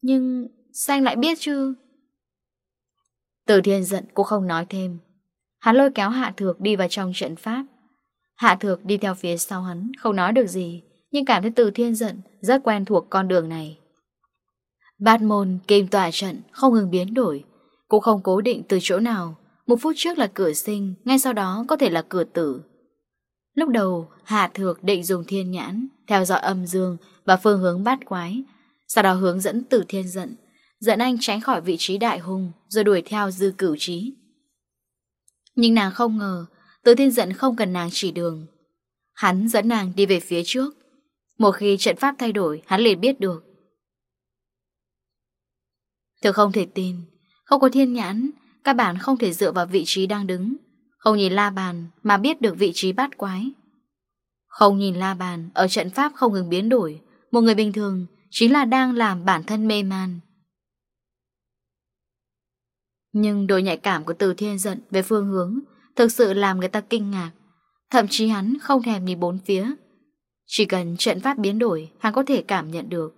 Nhưng xanh lại biết chứ? Từ thiên giận cô không nói thêm. Hắn lôi kéo hạ thược đi vào trong trận pháp. Hạ thược đi theo phía sau hắn Không nói được gì Nhưng cảm thấy từ thiên giận Rất quen thuộc con đường này. Bát môn kim tỏa trận Không ngừng biến đổi. Cũng không cố định từ chỗ nào một phút trước là cửa sinh, ngay sau đó có thể là cửa tử. Lúc đầu, Hạ Thược định dùng thiên nhãn, theo dõi âm dương và phương hướng bát quái, sau đó hướng dẫn tử thiên giận, dẫn anh tránh khỏi vị trí đại hùng rồi đuổi theo dư cửu trí. Nhưng nàng không ngờ, tử thiên giận không cần nàng chỉ đường. Hắn dẫn nàng đi về phía trước. Một khi trận pháp thay đổi, hắn liền biết được. Thực không thể tin, không có thiên nhãn, các bạn không thể dựa vào vị trí đang đứng. Không nhìn la bàn mà biết được vị trí bát quái. Không nhìn la bàn, Ở trận pháp không ngừng biến đổi, Một người bình thường Chính là đang làm bản thân mê man. Nhưng độ nhạy cảm của từ thiên giận Về phương hướng Thực sự làm người ta kinh ngạc. Thậm chí hắn không thèm nhìn bốn phía. Chỉ cần trận pháp biến đổi, Hắn có thể cảm nhận được.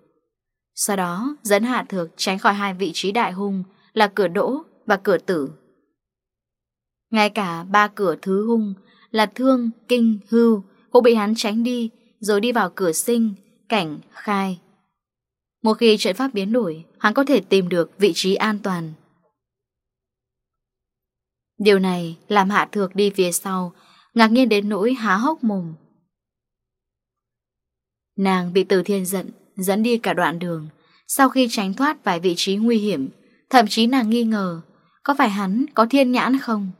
Sau đó, dẫn hạ thược tránh khỏi hai vị trí đại hung Là cửa đỗ và cửa tử. Ngay cả ba cửa thứ hung là thương, kinh, hưu cũng bị hắn tránh đi rồi đi vào cửa sinh, cảnh, khai. Một khi trận pháp biến đổi, hắn có thể tìm được vị trí an toàn. Điều này làm hạ thược đi phía sau, ngạc nhiên đến nỗi há hốc mồm. Nàng bị tử thiên giận, dẫn đi cả đoạn đường. Sau khi tránh thoát vài vị trí nguy hiểm, thậm chí nàng nghi ngờ có phải hắn có thiên nhãn không?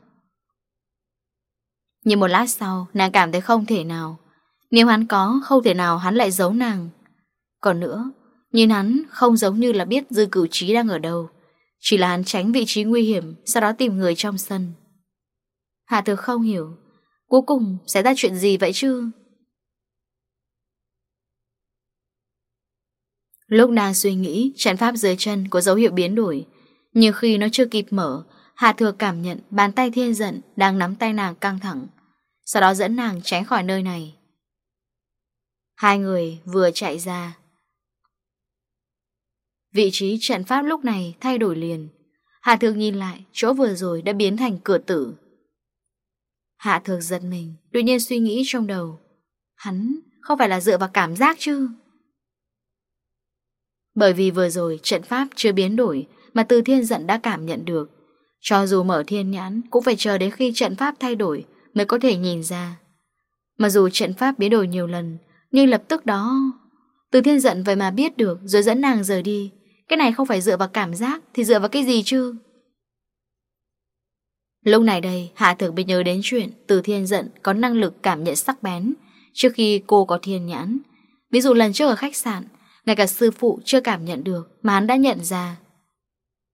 Nhưng một lát sau, nàng cảm thấy không thể nào. Nếu hắn có, không thể nào hắn lại giấu nàng. Còn nữa, Nhìn hắn không giống như là biết dư cửu trí đang ở đâu. Chỉ là hắn tránh vị trí nguy hiểm, Sau đó tìm người trong sân. Hạ thực không hiểu, Cuối cùng xảy ra chuyện gì vậy chứ? Lúc nàng suy nghĩ, Trận pháp dưới chân có dấu hiệu biến đổi. Nhưng khi nó chưa kịp mở, Hạ Thừa cảm nhận bàn tay thiên giận đang nắm tay nàng căng thẳng, sau đó dẫn nàng tránh khỏi nơi này. Hai người vừa chạy ra. Vị trí trận pháp lúc này thay đổi liền. Hạ Thược nhìn lại, chỗ vừa rồi đã biến thành cửa tử. Hạ Thược giật mình, đột nhiên suy nghĩ trong đầu. Hắn không phải là dựa vào cảm giác chứ? Bởi vì vừa rồi trận pháp chưa biến đổi, mà từ thiên giận đã cảm nhận được. Cho dù mở thiên nhãn, cũng phải chờ đến khi trận pháp thay đổi mới có thể nhìn ra. Mà dù trận pháp biến đổi nhiều lần, nhưng lập tức đó... Từ thiên giận vậy mà biết được rồi dẫn nàng rời đi. Cái này không phải dựa vào cảm giác thì dựa vào cái gì chứ? Lúc này đây, Hạ Thược bị nhớ đến chuyện Từ Thiên Giận có năng lực cảm nhận sắc bén trước khi cô có thiên nhãn. Ví dụ lần trước ở khách sạn, ngay cả sư phụ chưa cảm nhận được mà hắn đã nhận ra.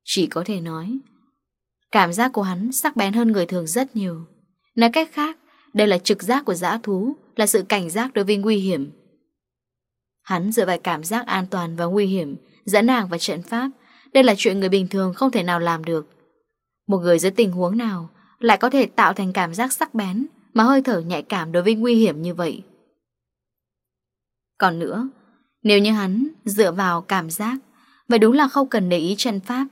Chỉ có thể nói, Cảm giác của hắn sắc bén hơn người thường rất nhiều. Nói cách khác, Đây là trực giác của dã thú, Là sự cảnh giác đối với nguy hiểm. Hắn dựa vào cảm giác an toàn và nguy hiểm, Dẫn nàng và trận pháp. Đây là chuyện người bình thường không thể nào làm được. Một người dưới tình huống nào Lại có thể tạo thành cảm giác sắc bén Mà hơi thở nhạy cảm đối với nguy hiểm như vậy? Còn nữa, Nếu như hắn dựa vào cảm giác, Vậy đúng là không cần để ý trận pháp.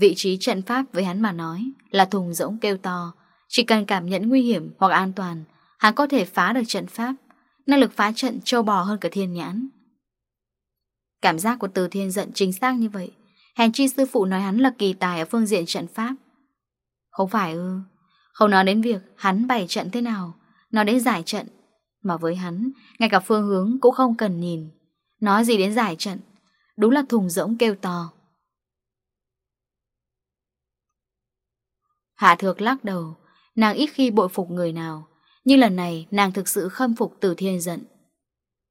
Vị trí trận pháp với hắn mà nói là thùng rỗng kêu to, chỉ cần cảm nhận nguy hiểm hoặc an toàn, hắn có thể phá được trận pháp, năng lực phá trận trâu bò hơn cả thiên nhãn. Cảm giác của từ thiên giận chính xác như vậy, hèn chi sư phụ nói hắn là kỳ tài ở phương diện trận pháp. Không phải ư, không nói đến việc hắn bày trận thế nào, nói đến giải trận, mà với hắn, ngay cả phương hướng cũng không cần nhìn. Nói gì đến giải trận, đúng là thùng rỗng kêu to. Hạ thược lắc đầu, nàng ít khi bội phục người nào, nhưng lần này nàng thực sự khâm phục từ thiên giận.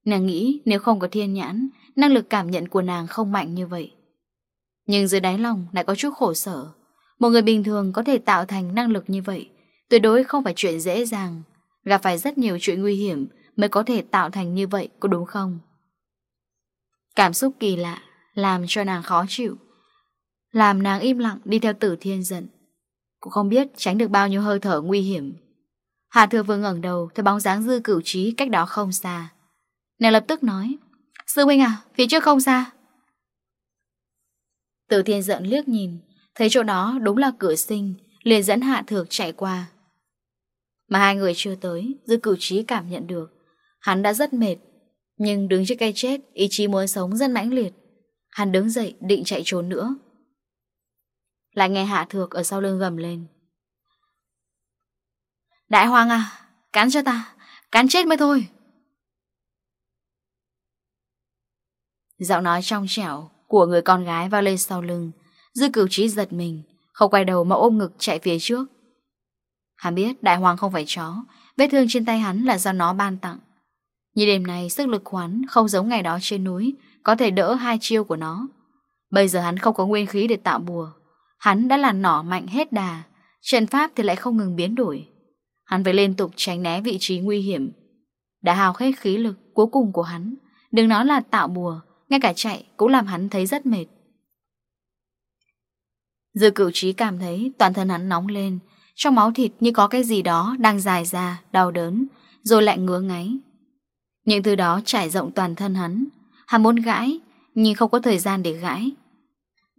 Nàng nghĩ nếu không có thiên nhãn, năng lực cảm nhận của nàng không mạnh như vậy. Nhưng dưới đáy lòng lại có chút khổ sở. Một người bình thường có thể tạo thành năng lực như vậy, tuyệt đối không phải chuyện dễ dàng, gặp phải rất nhiều chuyện nguy hiểm mới có thể tạo thành như vậy, có đúng không? Cảm xúc kỳ lạ, làm cho nàng khó chịu. Làm nàng im lặng đi theo tử thiên giận. Cũng không biết tránh được bao nhiêu hơi thở nguy hiểm. Hạ thừa vừa ngẩn đầu Thấy bóng dáng dư cửu trí cách đó không xa. Nàng lập tức nói, Sư huynh à phía trước không xa. Từ thiên giận liếc nhìn, Thấy chỗ đó đúng là cửa sinh, Liền dẫn hạ thược chạy qua. Mà hai người chưa tới, Dư cửu trí cảm nhận được, Hắn đã rất mệt, Nhưng đứng trước cây chết, Ý chí muốn sống rất mãnh liệt. Hắn đứng dậy định chạy trốn nữa. Lại nghe Hạ Thược ở sau lưng gầm lên. Đại Hoàng à Cắn cho ta, Cắn chết mới thôi. Giọng nói trong trẻo Của người con gái vào lên sau lưng. Dư cửu trí giật mình, Không quay đầu mà ôm ngực chạy phía trước. Hắn biết đại hoàng không phải chó, Vết thương trên tay hắn là do nó ban tặng. Như đêm nay, sức lực của hắn Không giống ngày đó trên núi, Có thể đỡ hai chiêu của nó. Bây giờ hắn không có nguyên khí để tạo bùa. Hắn đã là nỏ mạnh hết đà Trận pháp thì lại không ngừng biến đổi. Hắn phải liên tục tránh né vị trí nguy hiểm. Đã hào hết khí lực cuối cùng của hắn Đừng nói là tạo bùa Ngay cả chạy cũng làm hắn thấy rất mệt. Dư cửu trí cảm thấy toàn thân hắn nóng lên Trong máu thịt như có cái gì đó Đang dài ra, đau đớn Rồi lại ngứa ngáy. Những thứ đó trải rộng toàn thân hắn. Hắn muốn gãi Nhưng không có thời gian để gãi.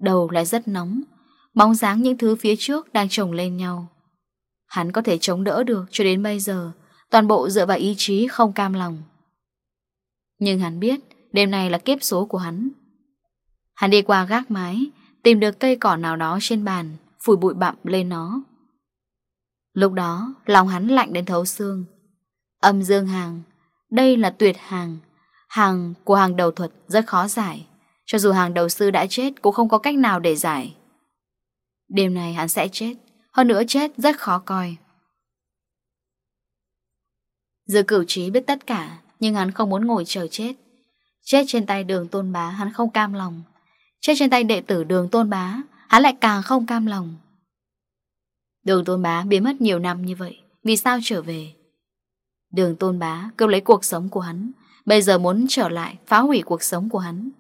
Đầu lại rất nóng Bóng dáng những thứ phía trước đang chồng lên nhau. Hắn có thể chống đỡ được cho đến bây giờ, Toàn bộ dựa vào ý chí không cam lòng. Nhưng hắn biết, Đêm này là kiếp số của hắn. Hắn đi qua gác mái, Tìm được cây cỏ nào đó trên bàn, Phủi bụi bặm lên nó. Lúc đó, lòng hắn lạnh đến thấu xương. Âm dương hàng, Đây là tuyệt hàng. Hàng của hàng đầu thuật rất khó giải. Cho dù hàng đầu sư đã chết, Cũng không có cách nào để giải. Đêm này hắn sẽ chết. Hơn nữa chết rất khó coi. Dư cửu trí biết tất cả, Nhưng hắn không muốn ngồi chờ chết. Chết trên tay đường tôn bá, hắn không cam lòng. Chết trên tay đệ tử đường tôn bá, Hắn lại càng không cam lòng. Đường tôn bá biến mất nhiều năm như vậy, Vì sao trở về? Đường tôn bá cướp lấy cuộc sống của hắn, Bây giờ muốn trở lại Phá hủy cuộc sống của hắn.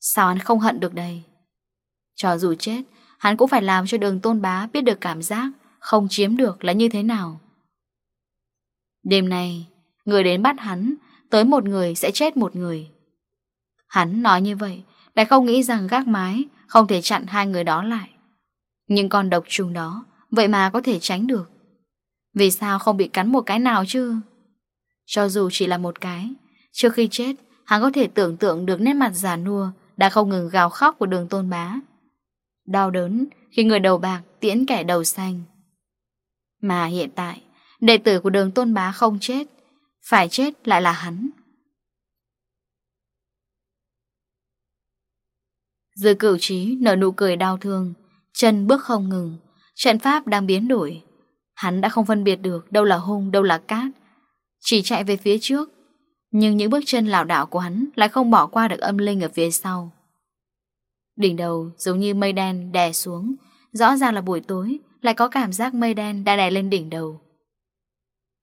Sao hắn không hận được đây? Cho dù chết Hắn cũng phải làm cho đường tôn bá biết được cảm giác Không chiếm được là như thế nào. Đêm nay, Người đến bắt hắn, Tới một người sẽ chết một người. Hắn nói như vậy, Lại không nghĩ rằng gác mái Không thể chặn hai người đó lại. Nhưng con độc trùng đó, Vậy mà có thể tránh được. Vì sao không bị cắn một cái nào chứ? Cho dù chỉ là một cái, Trước khi chết, Hắn có thể tưởng tượng được nét mặt già nua Đã không ngừng gào khóc của đường tôn bá. Đau đớn khi người đầu bạc tiễn kẻ đầu xanh. Mà hiện tại, Đệ tử của đường tôn bá không chết, Phải chết lại là hắn. Dư cửu trí nở nụ cười đau thương, Chân bước không ngừng, Trận pháp đang biến đổi. Hắn đã không phân biệt được đâu là hung, đâu là cát, Chỉ chạy về phía trước. Nhưng những bước chân lảo đảo của hắn Lại không bỏ qua được âm linh ở phía sau. Đỉnh đầu giống như mây đen đè xuống. Rõ ràng là buổi tối, Lại có cảm giác mây đen đã đè lên đỉnh đầu.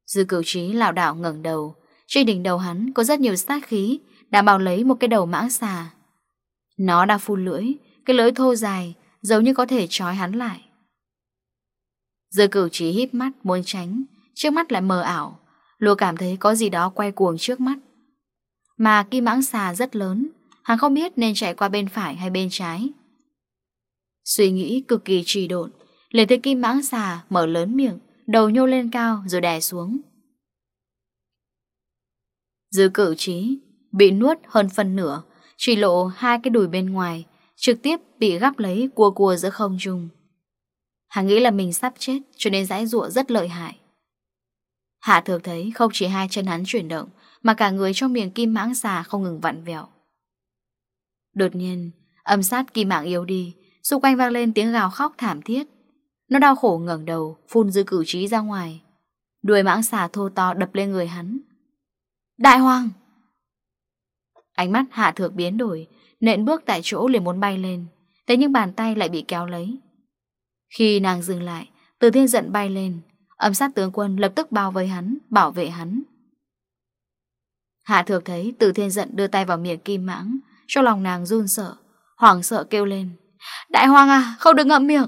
Dư cửu trí lào đảo ngẩng đầu. Trên đỉnh đầu hắn có rất nhiều sát khí, Đã bảo lấy một cái đầu mãng xà. Nó đang phun lưỡi, Cái lưỡi thô dài, Giống như có thể trói hắn lại. Dư cửu trí híp mắt muốn tránh, Trước mắt lại mờ ảo. Lùa cảm thấy có gì đó quay cuồng trước mắt. Mà kim mãng xà rất lớn Hắn không biết nên chạy qua bên phải hay bên trái. Suy nghĩ cực kỳ trì độn Lệ Thế Kim mãng xà mở lớn miệng, Đầu nhô lên cao rồi đè xuống. Dư cử trí Bị nuốt hơn phần nửa, Chỉ lộ hai cái đùi bên ngoài, Trực tiếp bị gắp lấy cua cua giữa không trung. Hắn nghĩ là mình sắp chết, Cho nên giãi ruộng rất lợi hại. Hạ thược thấy không chỉ hai chân hắn chuyển động, Mà cả người trong miệng kim mãng xà không ngừng vặn vẹo. Đột nhiên, âm sát kim mạng yếu đi, xung quanh vang lên tiếng gào khóc thảm thiết. Nó đau khổ ngẩng đầu, phun dư cử trí ra ngoài. Đuôi mãng xà thô to đập lên người hắn. Đại hoàng! Ánh mắt hạ thược biến đổi, nện bước tại chỗ liền muốn bay lên. Thế nhưng bàn tay lại bị kéo lấy. Khi nàng dừng lại, từ thiên giận bay lên. Âm sát tướng quân lập tức bao vây hắn, bảo vệ hắn. Hạ thược thấy từ thiên giận đưa tay vào miệng kim mãng, cho lòng nàng run sợ, Hoảng sợ kêu lên, Đại hoàng à không được ngậm miệng.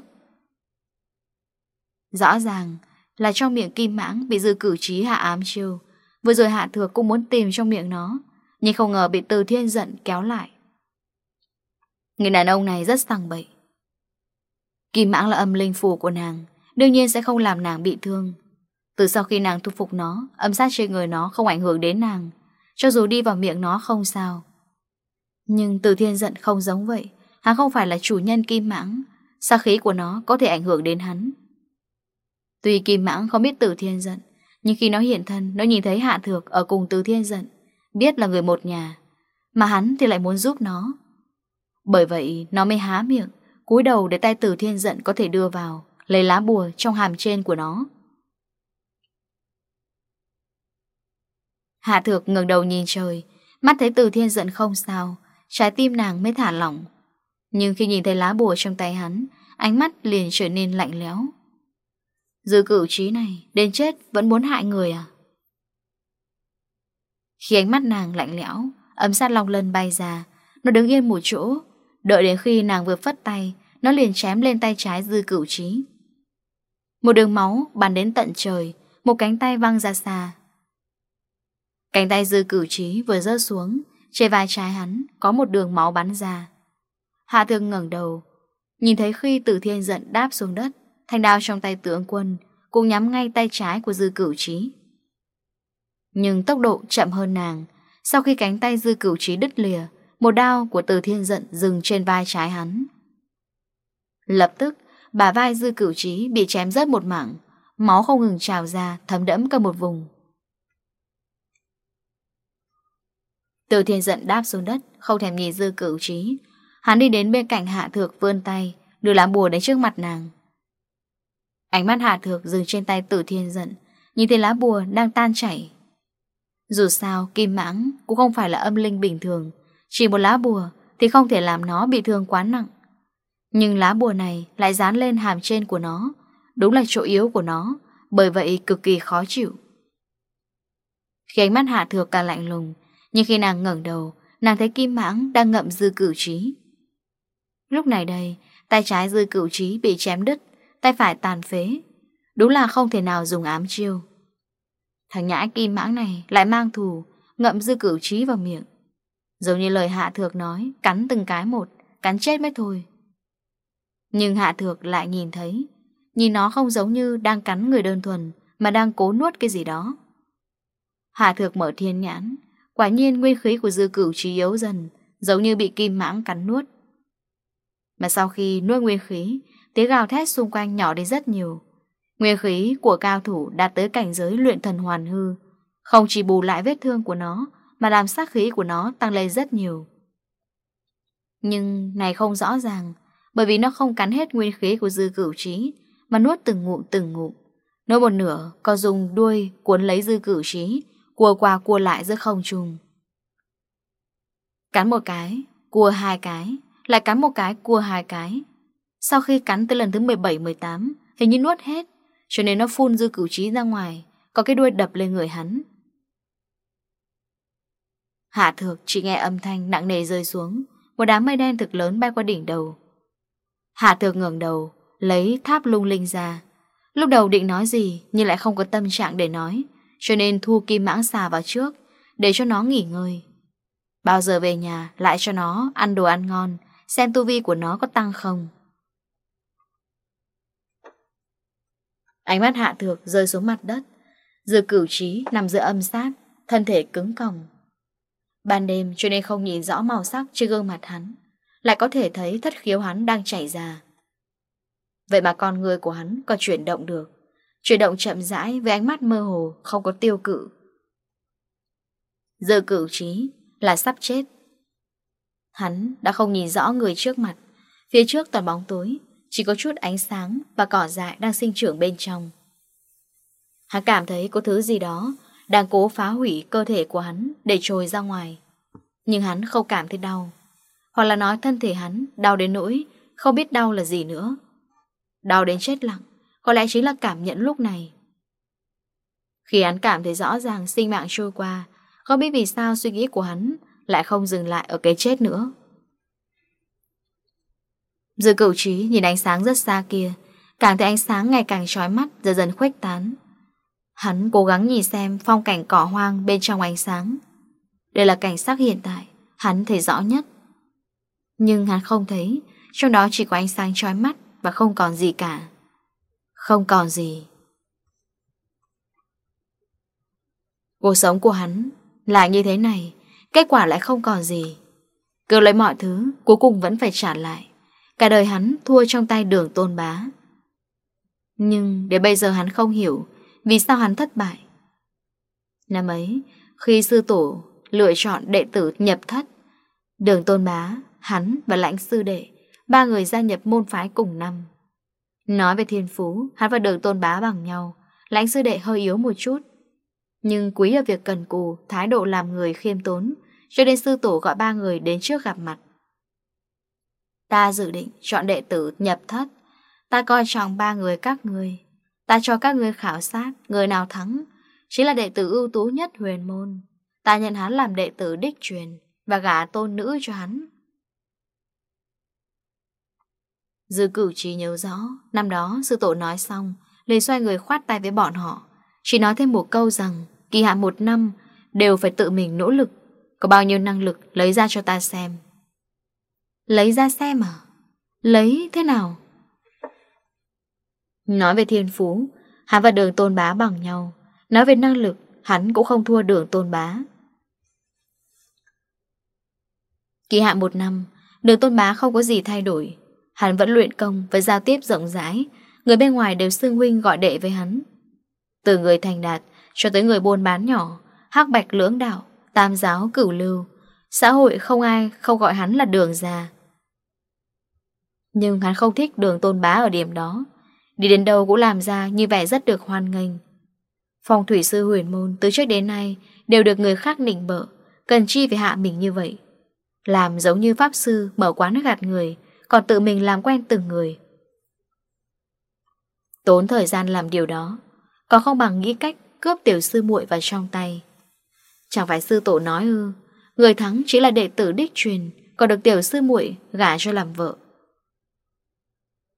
Rõ ràng là trong miệng kim mãng bị dư cử trí hạ ám chiêu, Vừa rồi hạ thừa cũng muốn tìm trong miệng nó, Nhưng không ngờ bị từ thiên giận kéo lại. Người đàn ông này rất sằng bậy. Kim mãng là âm linh phù của nàng, Đương nhiên sẽ không làm nàng bị thương. Từ sau khi nàng thu phục nó, Âm sát trên người nó không ảnh hưởng đến nàng, Cho dù đi vào miệng nó không sao nhưng từ thiên giận không giống vậy. Hắn không phải là chủ nhân kim mãng. Xa khí của nó có thể ảnh hưởng đến hắn. Tuy kim mãng không biết từ thiên giận, Nhưng khi nó hiện thân, Nó nhìn thấy hạ thược ở cùng từ thiên giận, Biết là người một nhà, Mà hắn thì lại muốn giúp nó. Bởi vậy, nó mới há miệng, cúi đầu để tay từ thiên giận có thể đưa vào, Lấy lá bùa trong hàm trên của nó. Hạ thược ngừng đầu nhìn trời, Mắt thấy từ thiên giận không sao trái tim nàng mới thả lỏng. Nhưng khi nhìn thấy lá bùa trong tay hắn, ánh mắt liền trở nên lạnh lẽo. Dư cửu trí này, đến chết vẫn muốn hại người à? Khi ánh mắt nàng lạnh lẽo, ấm sát long lân bay ra, nó đứng yên một chỗ, đợi đến khi nàng vừa phất tay, nó liền chém lên tay trái dư cửu trí. Một đường máu bắn đến tận trời, một cánh tay văng ra xa. Cánh tay dư cửu trí vừa rớt xuống, trên vai trái hắn Có một đường máu bắn ra. Hạ thường ngẩng đầu, Nhìn thấy khi tử thiên giận đáp xuống đất, Thanh đao trong tay tướng quân Cũng nhắm ngay tay trái của dư cửu trí Nhưng tốc độ chậm hơn nàng, Sau khi cánh tay dư cửu trí đứt lìa, Một đao của tử thiên giận dừng trên vai trái hắn. Lập tức Bà vai dư cửu trí bị chém rớt một mảng, Máu không ngừng trào ra Thấm đẫm cả một vùng. Từ thiên giận đáp xuống đất, Không thèm nhìn dư cửu trí. Hắn đi đến bên cạnh hạ thược vươn tay, Đưa lá bùa đến trước mặt nàng. Ánh mắt hạ thược dừng trên tay tử thiên giận, Nhìn thấy lá bùa đang tan chảy. Dù sao, kim mãng Cũng không phải là âm linh bình thường, Chỉ một lá bùa Thì không thể làm nó bị thương quá nặng. Nhưng lá bùa này lại dán lên hàm trên của nó, Đúng là chỗ yếu của nó, Bởi vậy cực kỳ khó chịu. Khi ánh mắt hạ thược càng lạnh lùng nhưng khi nàng ngẩn đầu, Nàng thấy Kim Mãng đang ngậm dư cửu trí. Lúc này đây, Tay trái dư cửu trí bị chém đứt, Tay phải tàn phế. Đúng là không thể nào dùng ám chiêu. Thằng nhãi Kim Mãng này lại mang thù, Ngậm dư cửu trí vào miệng. Giống như lời Hạ Thược nói, Cắn từng cái một, Cắn chết mới thôi. Nhưng Hạ Thược lại nhìn thấy, Nhìn nó không giống như đang cắn người đơn thuần, Mà đang cố nuốt cái gì đó. Hạ Thược mở thiên nhãn Quả nhiên nguyên khí của dư cửu trí yếu dần, giống như bị kim mãng cắn nuốt. Mà sau khi nuốt nguyên khí, tiếng gào thét xung quanh nhỏ đi rất nhiều. Nguyên khí của cao thủ đạt tới cảnh giới luyện thần hoàn hư, không chỉ bù lại vết thương của nó, mà làm sát khí của nó tăng lên rất nhiều. Nhưng này không rõ ràng, bởi vì nó không cắn hết nguyên khí của dư cửu trí, mà nuốt từng ngụm từng ngụm. Nốt một nửa, còn dùng đuôi cuốn lấy dư cửu trí, Cua qua cua lại giữa không trùng Cắn một cái, Cua hai cái, Lại cắn một cái, cua hai cái. Sau khi cắn tới lần thứ 17-18 Hình như nuốt hết, Cho nên nó phun dư cửu trí ra ngoài, Có cái đuôi đập lên người hắn. Hạ thược chỉ nghe âm thanh nặng nề rơi xuống, Một đám mây đen thực lớn bay qua đỉnh đầu. Hạ thược ngẩng đầu, Lấy tháp lung linh ra. Lúc đầu định nói gì, Nhưng lại không có tâm trạng để nói. Cho nên thu kim mãng xà vào trước, Để cho nó nghỉ ngơi. Bao giờ về nhà, lại cho nó ăn đồ ăn ngon, Xem tu vi của nó có tăng không. Ánh mắt hạ thược rơi xuống mặt đất Dư cửu trí nằm giữa âm sát, Thân thể cứng còng. Ban đêm, cho nên không nhìn rõ màu sắc trên gương mặt hắn, Lại có thể thấy thất khiếu hắn đang chảy ra. Vậy mà con người của hắn còn chuyển động được. Chuyển động chậm rãi với ánh mắt mơ hồ, Không có tiêu cự. Giờ cử trí là sắp chết. Hắn đã không nhìn rõ người trước mặt. Phía trước toàn bóng tối, Chỉ có chút ánh sáng và cỏ dại đang sinh trưởng bên trong. Hắn cảm thấy có thứ gì đó Đang cố phá hủy cơ thể của hắn Để trồi ra ngoài. Nhưng hắn không cảm thấy đau. Hoặc là nói thân thể hắn đau đến nỗi Không biết đau là gì nữa. Đau đến chết lặng. Có lẽ chính là cảm nhận lúc này. Khi hắn cảm thấy rõ ràng sinh mạng trôi qua, Không biết vì sao suy nghĩ của hắn Lại không dừng lại ở cái chết nữa. Dư cửu trí nhìn ánh sáng rất xa kia, Càng thấy ánh sáng ngày càng trói mắt giờ dần khuếch tán. Hắn cố gắng nhìn xem phong cảnh cỏ hoang bên trong ánh sáng. Đây là cảnh sắc hiện tại, Hắn thấy rõ nhất. Nhưng hắn không thấy, Trong đó chỉ có ánh sáng trói mắt Và không còn gì cả. Không còn gì. Cuộc sống của hắn Lại như thế này, Kết quả lại không còn gì. Cứ lấy mọi thứ, Cuối cùng vẫn phải trả lại. Cả đời hắn thua trong tay đường tôn bá. Nhưng đến bây giờ hắn không hiểu Vì sao hắn thất bại. Năm ấy, Khi sư tổ lựa chọn đệ tử nhập thất, Đường tôn bá, Hắn và lãnh sư đệ, Ba người gia nhập môn phái cùng năm. Nói về thiên phú, hắn và đường tôn bá bằng nhau, lãnh sư đệ hơi yếu một chút. Nhưng quý ở việc cần cù, thái độ làm người khiêm tốn, cho nên sư tổ gọi ba người đến trước gặp mặt. Ta dự định chọn đệ tử nhập thất, ta coi trọng ba người các người. Ta cho các người khảo sát, người nào thắng, chính là đệ tử ưu tú nhất huyền môn. Ta nhận hắn làm đệ tử đích truyền và gả tôn nữ cho hắn. Dư cửu chỉ nhớ rõ, Năm đó sư tổ nói xong, liền xoay người khoát tay với bọn họ. Chỉ nói thêm một câu rằng, Kỳ hạn một năm, đều phải tự mình nỗ lực, Có bao nhiêu năng lực lấy ra cho ta xem. Lấy ra xem à? Lấy thế nào? Nói về thiên phú, Hắn và đường tôn bá bằng nhau. Nói về năng lực, Hắn cũng không thua đường tôn bá. Kỳ hạn một năm, Đường tôn bá không có gì thay đổi. Hắn vẫn luyện công với giao tiếp rộng rãi. Người bên ngoài đều xưng huynh gọi đệ với hắn. Từ người thành đạt Cho tới người buôn bán nhỏ, hắc bạch lưỡng đạo, Tam giáo cửu lưu, Xã hội không ai không gọi hắn là đường già. Nhưng hắn không thích đường tôn bá ở điểm đó. Đi đến đâu cũng làm ra như vẻ rất được hoan nghênh. Phòng thủy sư huyền môn từ trước đến nay Đều được người khác nịnh bợ, Cần chi phải hạ mình như vậy. Làm giống như pháp sư mở quán gạt người còn tự mình làm quen từng người. Tốn thời gian làm điều đó Có không bằng nghĩ cách cướp tiểu sư muội vào trong tay. Chẳng phải sư tổ nói ư, Người thắng chỉ là đệ tử đích truyền, Còn được tiểu sư muội gả cho làm vợ.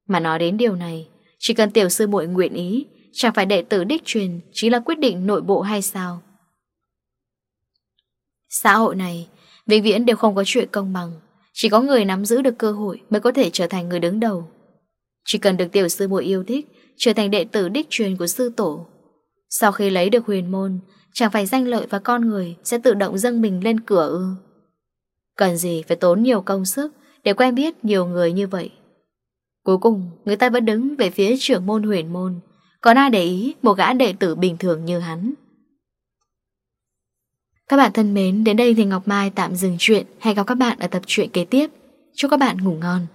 Mà nói đến điều này, Chỉ cần tiểu sư muội nguyện ý, Chẳng phải đệ tử đích truyền Chỉ là quyết định nội bộ hay sao? Xã hội này, Vĩnh viễn đều không có chuyện công bằng. Chỉ có người nắm giữ được cơ hội mới có thể trở thành người đứng đầu. Chỉ cần được tiểu sư muội yêu thích, trở thành đệ tử đích truyền của sư tổ. Sau khi lấy được huyền môn, chẳng phải danh lợi và con người sẽ tự động dâng mình lên cửa ư. Cần gì phải tốn nhiều công sức để quen biết nhiều người như vậy. Cuối cùng, người ta vẫn đứng về phía trưởng môn huyền môn, còn ai để ý một gã đệ tử bình thường như hắn. Các bạn thân mến, đến đây thì Ngọc Mai tạm dừng chuyện. Hẹn gặp các bạn ở tập truyện kế tiếp. Chúc các bạn ngủ ngon.